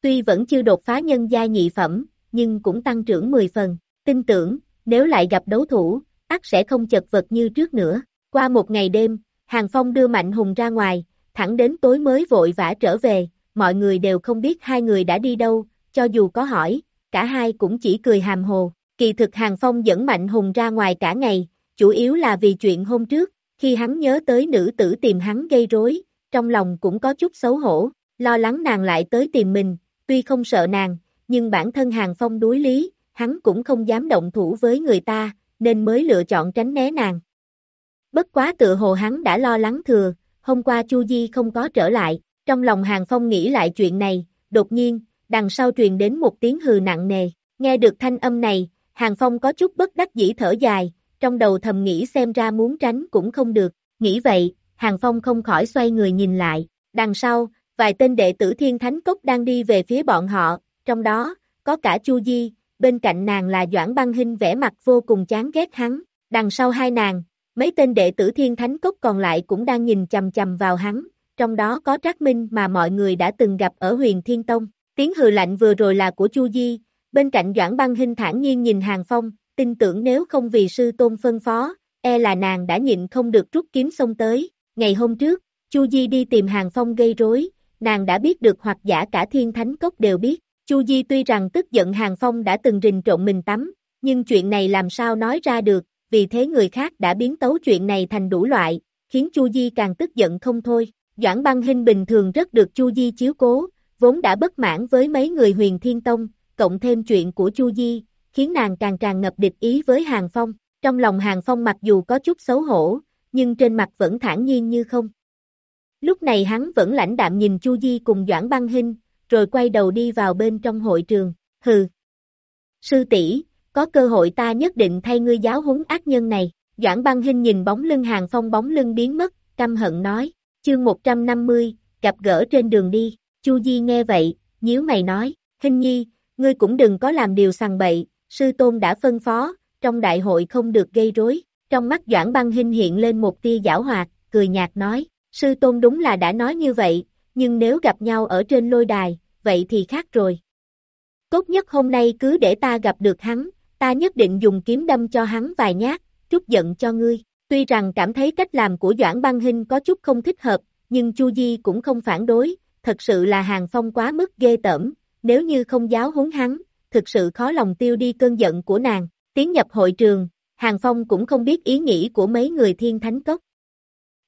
Tuy vẫn chưa đột phá nhân gia nhị phẩm, nhưng cũng tăng trưởng 10 phần, tin tưởng, nếu lại gặp đấu thủ, ắt sẽ không chật vật như trước nữa. Qua một ngày đêm, Hàng Phong đưa Mạnh Hùng ra ngoài, thẳng đến tối mới vội vã trở về, mọi người đều không biết hai người đã đi đâu, cho dù có hỏi, cả hai cũng chỉ cười hàm hồ. Kỳ thực Hàng Phong dẫn Mạnh Hùng ra ngoài cả ngày, chủ yếu là vì chuyện hôm trước, khi hắn nhớ tới nữ tử tìm hắn gây rối, trong lòng cũng có chút xấu hổ, lo lắng nàng lại tới tìm mình, tuy không sợ nàng, nhưng bản thân Hàng Phong đối lý, hắn cũng không dám động thủ với người ta, nên mới lựa chọn tránh né nàng. Bất quá tự hồ hắn đã lo lắng thừa, hôm qua Chu Di không có trở lại, trong lòng Hàng Phong nghĩ lại chuyện này, đột nhiên, đằng sau truyền đến một tiếng hừ nặng nề, nghe được thanh âm này, Hàng Phong có chút bất đắc dĩ thở dài, trong đầu thầm nghĩ xem ra muốn tránh cũng không được, nghĩ vậy, Hàng Phong không khỏi xoay người nhìn lại, đằng sau, vài tên đệ tử Thiên Thánh Cốc đang đi về phía bọn họ, trong đó, có cả Chu Di, bên cạnh nàng là Doãn Băng Hinh vẻ mặt vô cùng chán ghét hắn, đằng sau hai nàng, mấy tên đệ tử Thiên Thánh Cốc còn lại cũng đang nhìn chầm chầm vào hắn, trong đó có Trác Minh mà mọi người đã từng gặp ở huyền Thiên Tông, tiếng hừ lạnh vừa rồi là của Chu Di, bên cạnh Doãn Băng Hinh thản nhiên nhìn Hàng Phong, tin tưởng nếu không vì sư tôn phân phó, e là nàng đã nhịn không được rút kiếm xông tới. Ngày hôm trước, Chu Di đi tìm Hàng Phong gây rối, nàng đã biết được hoặc giả cả thiên thánh cốc đều biết. Chu Di tuy rằng tức giận Hàng Phong đã từng rình trộn mình tắm, nhưng chuyện này làm sao nói ra được, vì thế người khác đã biến tấu chuyện này thành đủ loại, khiến Chu Di càng tức giận không thôi. Doãn băng hình bình thường rất được Chu Di chiếu cố, vốn đã bất mãn với mấy người huyền thiên tông, cộng thêm chuyện của Chu Di, khiến nàng càng tràn ngập địch ý với Hàng Phong. Trong lòng Hàng Phong mặc dù có chút xấu hổ, nhưng trên mặt vẫn thản nhiên như không. Lúc này hắn vẫn lãnh đạm nhìn Chu Di cùng Doãn băng hinh, rồi quay đầu đi vào bên trong hội trường, hừ. Sư tỷ, có cơ hội ta nhất định thay ngươi giáo huấn ác nhân này. Doãn băng hinh nhìn bóng lưng hàng phong bóng lưng biến mất, căm hận nói, chương 150, gặp gỡ trên đường đi, Chu Di nghe vậy, nhíu mày nói, hình nhi, ngươi cũng đừng có làm điều sằng bậy, sư tôn đã phân phó, trong đại hội không được gây rối, trong mắt Doãn băng Hinh hiện lên một tia giảo hoạt, cười nhạt nói, sư tôn đúng là đã nói như vậy, nhưng nếu gặp nhau ở trên lôi đài, vậy thì khác rồi. Tốt nhất hôm nay cứ để ta gặp được hắn, ta nhất định dùng kiếm đâm cho hắn vài nhát, trút giận cho ngươi. Tuy rằng cảm thấy cách làm của Doãn Băng Hinh có chút không thích hợp, nhưng Chu Di cũng không phản đối, thật sự là Hàng Phong quá mức ghê tởm, nếu như không giáo huấn hắn, thực sự khó lòng tiêu đi cơn giận của nàng. Tiến nhập hội trường, Hàng Phong cũng không biết ý nghĩ của mấy người thiên thánh cốc.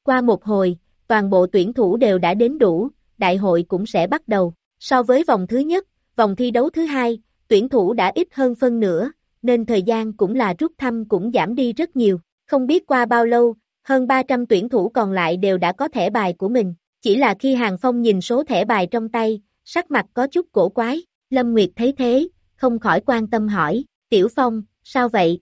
Qua một hồi, toàn bộ tuyển thủ đều đã đến đủ, đại hội cũng sẽ bắt đầu. So với vòng thứ nhất, vòng thi đấu thứ hai, tuyển thủ đã ít hơn phân nửa, nên thời gian cũng là rút thăm cũng giảm đi rất nhiều. Không biết qua bao lâu, hơn 300 tuyển thủ còn lại đều đã có thẻ bài của mình. Chỉ là khi Hàng Phong nhìn số thẻ bài trong tay, sắc mặt có chút cổ quái. Lâm Nguyệt thấy thế, không khỏi quan tâm hỏi, Tiểu Phong, sao vậy?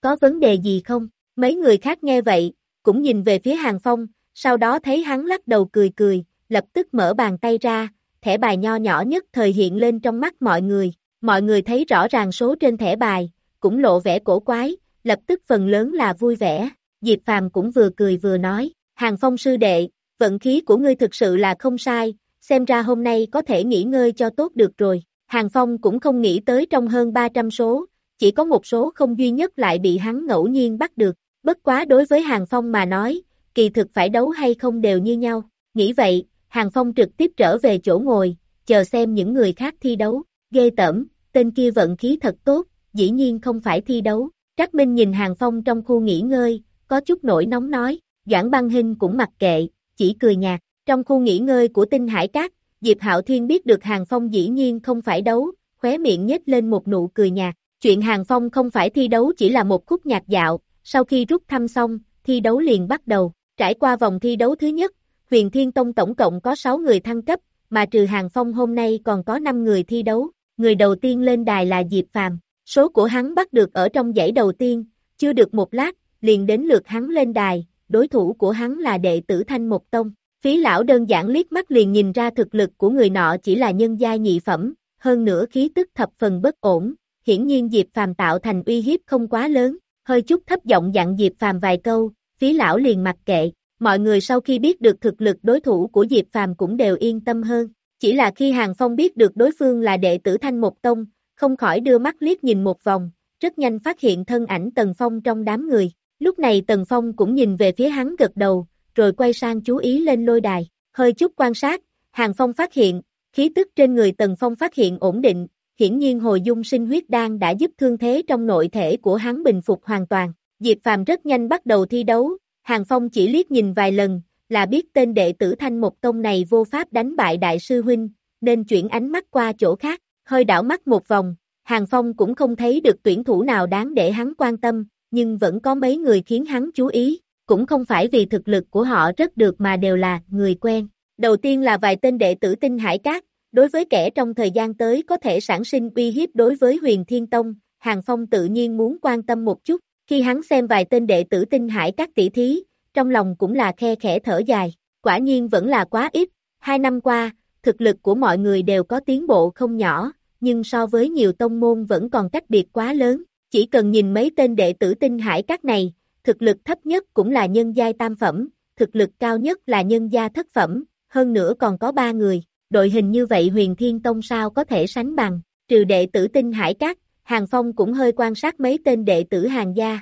Có vấn đề gì không? Mấy người khác nghe vậy, cũng nhìn về phía Hàng Phong, sau đó thấy hắn lắc đầu cười cười, lập tức mở bàn tay ra, thẻ bài nho nhỏ nhất thời hiện lên trong mắt mọi người, mọi người thấy rõ ràng số trên thẻ bài, cũng lộ vẻ cổ quái, lập tức phần lớn là vui vẻ, Diệp Phàm cũng vừa cười vừa nói, Hàng Phong sư đệ, vận khí của ngươi thực sự là không sai, xem ra hôm nay có thể nghỉ ngơi cho tốt được rồi, Hàng Phong cũng không nghĩ tới trong hơn 300 số, chỉ có một số không duy nhất lại bị hắn ngẫu nhiên bắt được, bất quá đối với Hàng Phong mà nói, kỳ thực phải đấu hay không đều như nhau, nghĩ vậy, Hàng Phong trực tiếp trở về chỗ ngồi, chờ xem những người khác thi đấu, ghê tẩm, tên kia vận khí thật tốt, dĩ nhiên không phải thi đấu. Trác Minh nhìn Hàng Phong trong khu nghỉ ngơi, có chút nổi nóng nói, Doãn Băng Hinh cũng mặc kệ, chỉ cười nhạt. Trong khu nghỉ ngơi của tinh hải cát, Diệp Hạo Thiên biết được Hàng Phong dĩ nhiên không phải đấu, khóe miệng nhếch lên một nụ cười nhạt. Chuyện Hàng Phong không phải thi đấu chỉ là một khúc nhạc dạo, sau khi rút thăm xong, thi đấu liền bắt đầu. Trải qua vòng thi đấu thứ nhất, Huyền Thiên Tông tổng cộng có 6 người thăng cấp, mà trừ Hàng Phong hôm nay còn có 5 người thi đấu. Người đầu tiên lên đài là Diệp Phàm. Số của hắn bắt được ở trong dãy đầu tiên, chưa được một lát, liền đến lượt hắn lên đài, đối thủ của hắn là đệ tử Thanh Một Tông. Phí lão đơn giản liếc mắt liền nhìn ra thực lực của người nọ chỉ là nhân gia nhị phẩm, hơn nữa khí tức thập phần bất ổn, hiển nhiên Diệp Phàm tạo thành uy hiếp không quá lớn, hơi chút thấp giọng dặn Diệp Phàm vài câu, phí lão liền mặc kệ, mọi người sau khi biết được thực lực đối thủ của Diệp Phàm cũng đều yên tâm hơn. Chỉ là khi Hàng Phong biết được đối phương là đệ tử Thanh Một Tông, không khỏi đưa mắt liếc nhìn một vòng, rất nhanh phát hiện thân ảnh Tần Phong trong đám người. Lúc này Tần Phong cũng nhìn về phía hắn gật đầu, rồi quay sang chú ý lên lôi đài, hơi chút quan sát, Hàng Phong phát hiện, khí tức trên người Tần Phong phát hiện ổn định, hiển nhiên hồi dung sinh huyết đan đã giúp thương thế trong nội thể của hắn bình phục hoàn toàn. Diệp Phàm rất nhanh bắt đầu thi đấu, Hàng Phong chỉ liếc nhìn vài lần, là biết tên đệ tử Thanh Một Tông này vô pháp đánh bại Đại sư Huynh, nên chuyển ánh mắt qua chỗ khác, hơi đảo mắt một vòng, Hàng Phong cũng không thấy được tuyển thủ nào đáng để hắn quan tâm, nhưng vẫn có mấy người khiến hắn chú ý, cũng không phải vì thực lực của họ rất được mà đều là người quen. Đầu tiên là vài tên đệ tử tinh hải cát, đối với kẻ trong thời gian tới có thể sản sinh uy hiếp đối với huyền thiên tông, Hàng Phong tự nhiên muốn quan tâm một chút, khi hắn xem vài tên đệ tử tinh hải các tỷ thí, trong lòng cũng là khe khẽ thở dài, quả nhiên vẫn là quá ít, hai năm qua, thực lực của mọi người đều có tiến bộ không nhỏ, nhưng so với nhiều tông môn vẫn còn cách biệt quá lớn, chỉ cần nhìn mấy tên đệ tử tinh hải các này, thực lực thấp nhất cũng là nhân giai tam phẩm, thực lực cao nhất là nhân gia thất phẩm, hơn nữa còn có ba người, đội hình như vậy huyền thiên tông sao có thể sánh bằng, trừ đệ tử tinh hải các, Hàng Phong cũng hơi quan sát mấy tên đệ tử hàng gia.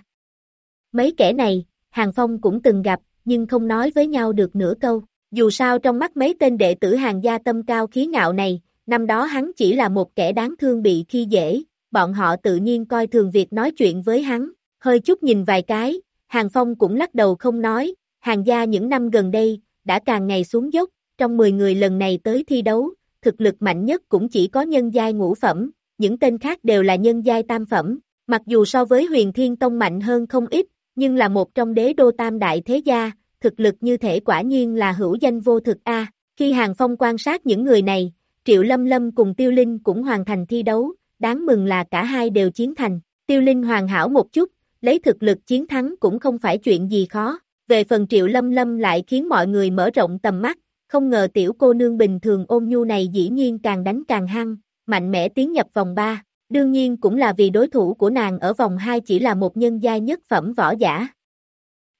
Mấy kẻ này, Hàng Phong cũng từng gặp, nhưng không nói với nhau được nửa câu. Dù sao trong mắt mấy tên đệ tử hàng gia tâm cao khí ngạo này, năm đó hắn chỉ là một kẻ đáng thương bị khi dễ, bọn họ tự nhiên coi thường việc nói chuyện với hắn, hơi chút nhìn vài cái, Hàng Phong cũng lắc đầu không nói, hàng gia những năm gần đây, đã càng ngày xuống dốc, trong 10 người lần này tới thi đấu, thực lực mạnh nhất cũng chỉ có nhân giai ngũ phẩm, những tên khác đều là nhân giai tam phẩm, mặc dù so với huyền thiên tông mạnh hơn không ít, nhưng là một trong đế đô tam đại thế gia, thực lực như thể quả nhiên là hữu danh vô thực A, khi Hàng Phong quan sát những người này, Triệu Lâm Lâm cùng Tiêu Linh cũng hoàn thành thi đấu, đáng mừng là cả hai đều chiến thành, Tiêu Linh hoàn hảo một chút, lấy thực lực chiến thắng cũng không phải chuyện gì khó, về phần Triệu Lâm Lâm lại khiến mọi người mở rộng tầm mắt, không ngờ tiểu cô nương bình thường ôm nhu này dĩ nhiên càng đánh càng hăng, mạnh mẽ tiến nhập vòng 3, đương nhiên cũng là vì đối thủ của nàng ở vòng 2 chỉ là một nhân giai nhất phẩm võ giả.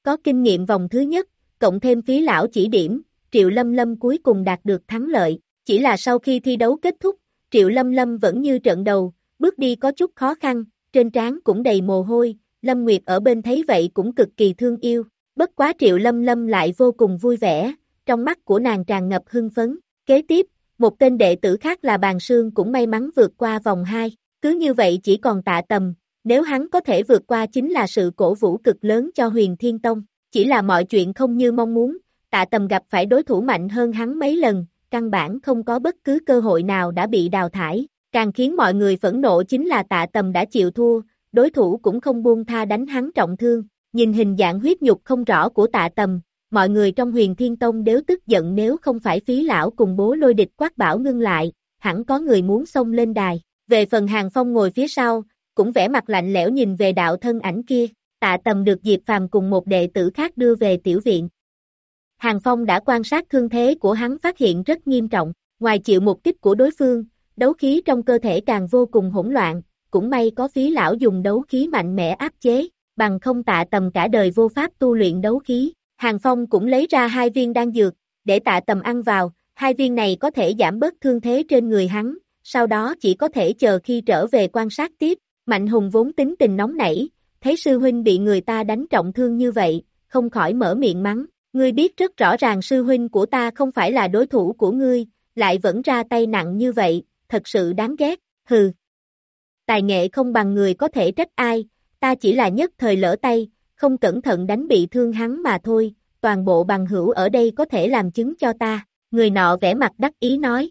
Có kinh nghiệm vòng thứ nhất, cộng thêm phí lão chỉ điểm, Triệu Lâm Lâm cuối cùng đạt được thắng lợi, chỉ là sau khi thi đấu kết thúc, Triệu Lâm Lâm vẫn như trận đầu, bước đi có chút khó khăn, trên trán cũng đầy mồ hôi, Lâm Nguyệt ở bên thấy vậy cũng cực kỳ thương yêu, bất quá Triệu Lâm Lâm lại vô cùng vui vẻ, trong mắt của nàng tràn ngập hưng phấn. Kế tiếp, một tên đệ tử khác là Bàn Sương cũng may mắn vượt qua vòng 2, cứ như vậy chỉ còn tạ tầm, nếu hắn có thể vượt qua chính là sự cổ vũ cực lớn cho huyền thiên tông, chỉ là mọi chuyện không như mong muốn, tạ tầm gặp phải đối thủ mạnh hơn hắn mấy lần, căn bản không có bất cứ cơ hội nào đã bị đào thải, càng khiến mọi người phẫn nộ chính là tạ tầm đã chịu thua, đối thủ cũng không buông tha đánh hắn trọng thương, nhìn hình dạng huyết nhục không rõ của tạ tầm, mọi người trong huyền thiên tông đều tức giận nếu không phải phí lão cùng bố lôi địch quát bảo ngưng lại, hẳn có người muốn xông lên đài, về phần hàng phong ngồi phía sau, cũng vẻ mặt lạnh lẽo nhìn về đạo thân ảnh kia, tạ tầm được Diệp Phàm cùng một đệ tử khác đưa về tiểu viện. Hàng Phong đã quan sát thương thế của hắn phát hiện rất nghiêm trọng, ngoài chịu một kích của đối phương, đấu khí trong cơ thể càng vô cùng hỗn loạn, cũng may có phí lão dùng đấu khí mạnh mẽ áp chế, bằng không tạ tầm cả đời vô pháp tu luyện đấu khí. Hàng Phong cũng lấy ra hai viên đan dược, để tạ tầm ăn vào, hai viên này có thể giảm bớt thương thế trên người hắn, sau đó chỉ có thể chờ khi trở về quan sát tiếp. Mạnh Hùng vốn tính tình nóng nảy, thấy sư huynh bị người ta đánh trọng thương như vậy, không khỏi mở miệng mắng, ngươi biết rất rõ ràng sư huynh của ta không phải là đối thủ của ngươi, lại vẫn ra tay nặng như vậy, thật sự đáng ghét, hừ. Tài nghệ không bằng người có thể trách ai, ta chỉ là nhất thời lỡ tay, không cẩn thận đánh bị thương hắn mà thôi, toàn bộ bằng hữu ở đây có thể làm chứng cho ta, người nọ vẻ mặt đắc ý nói.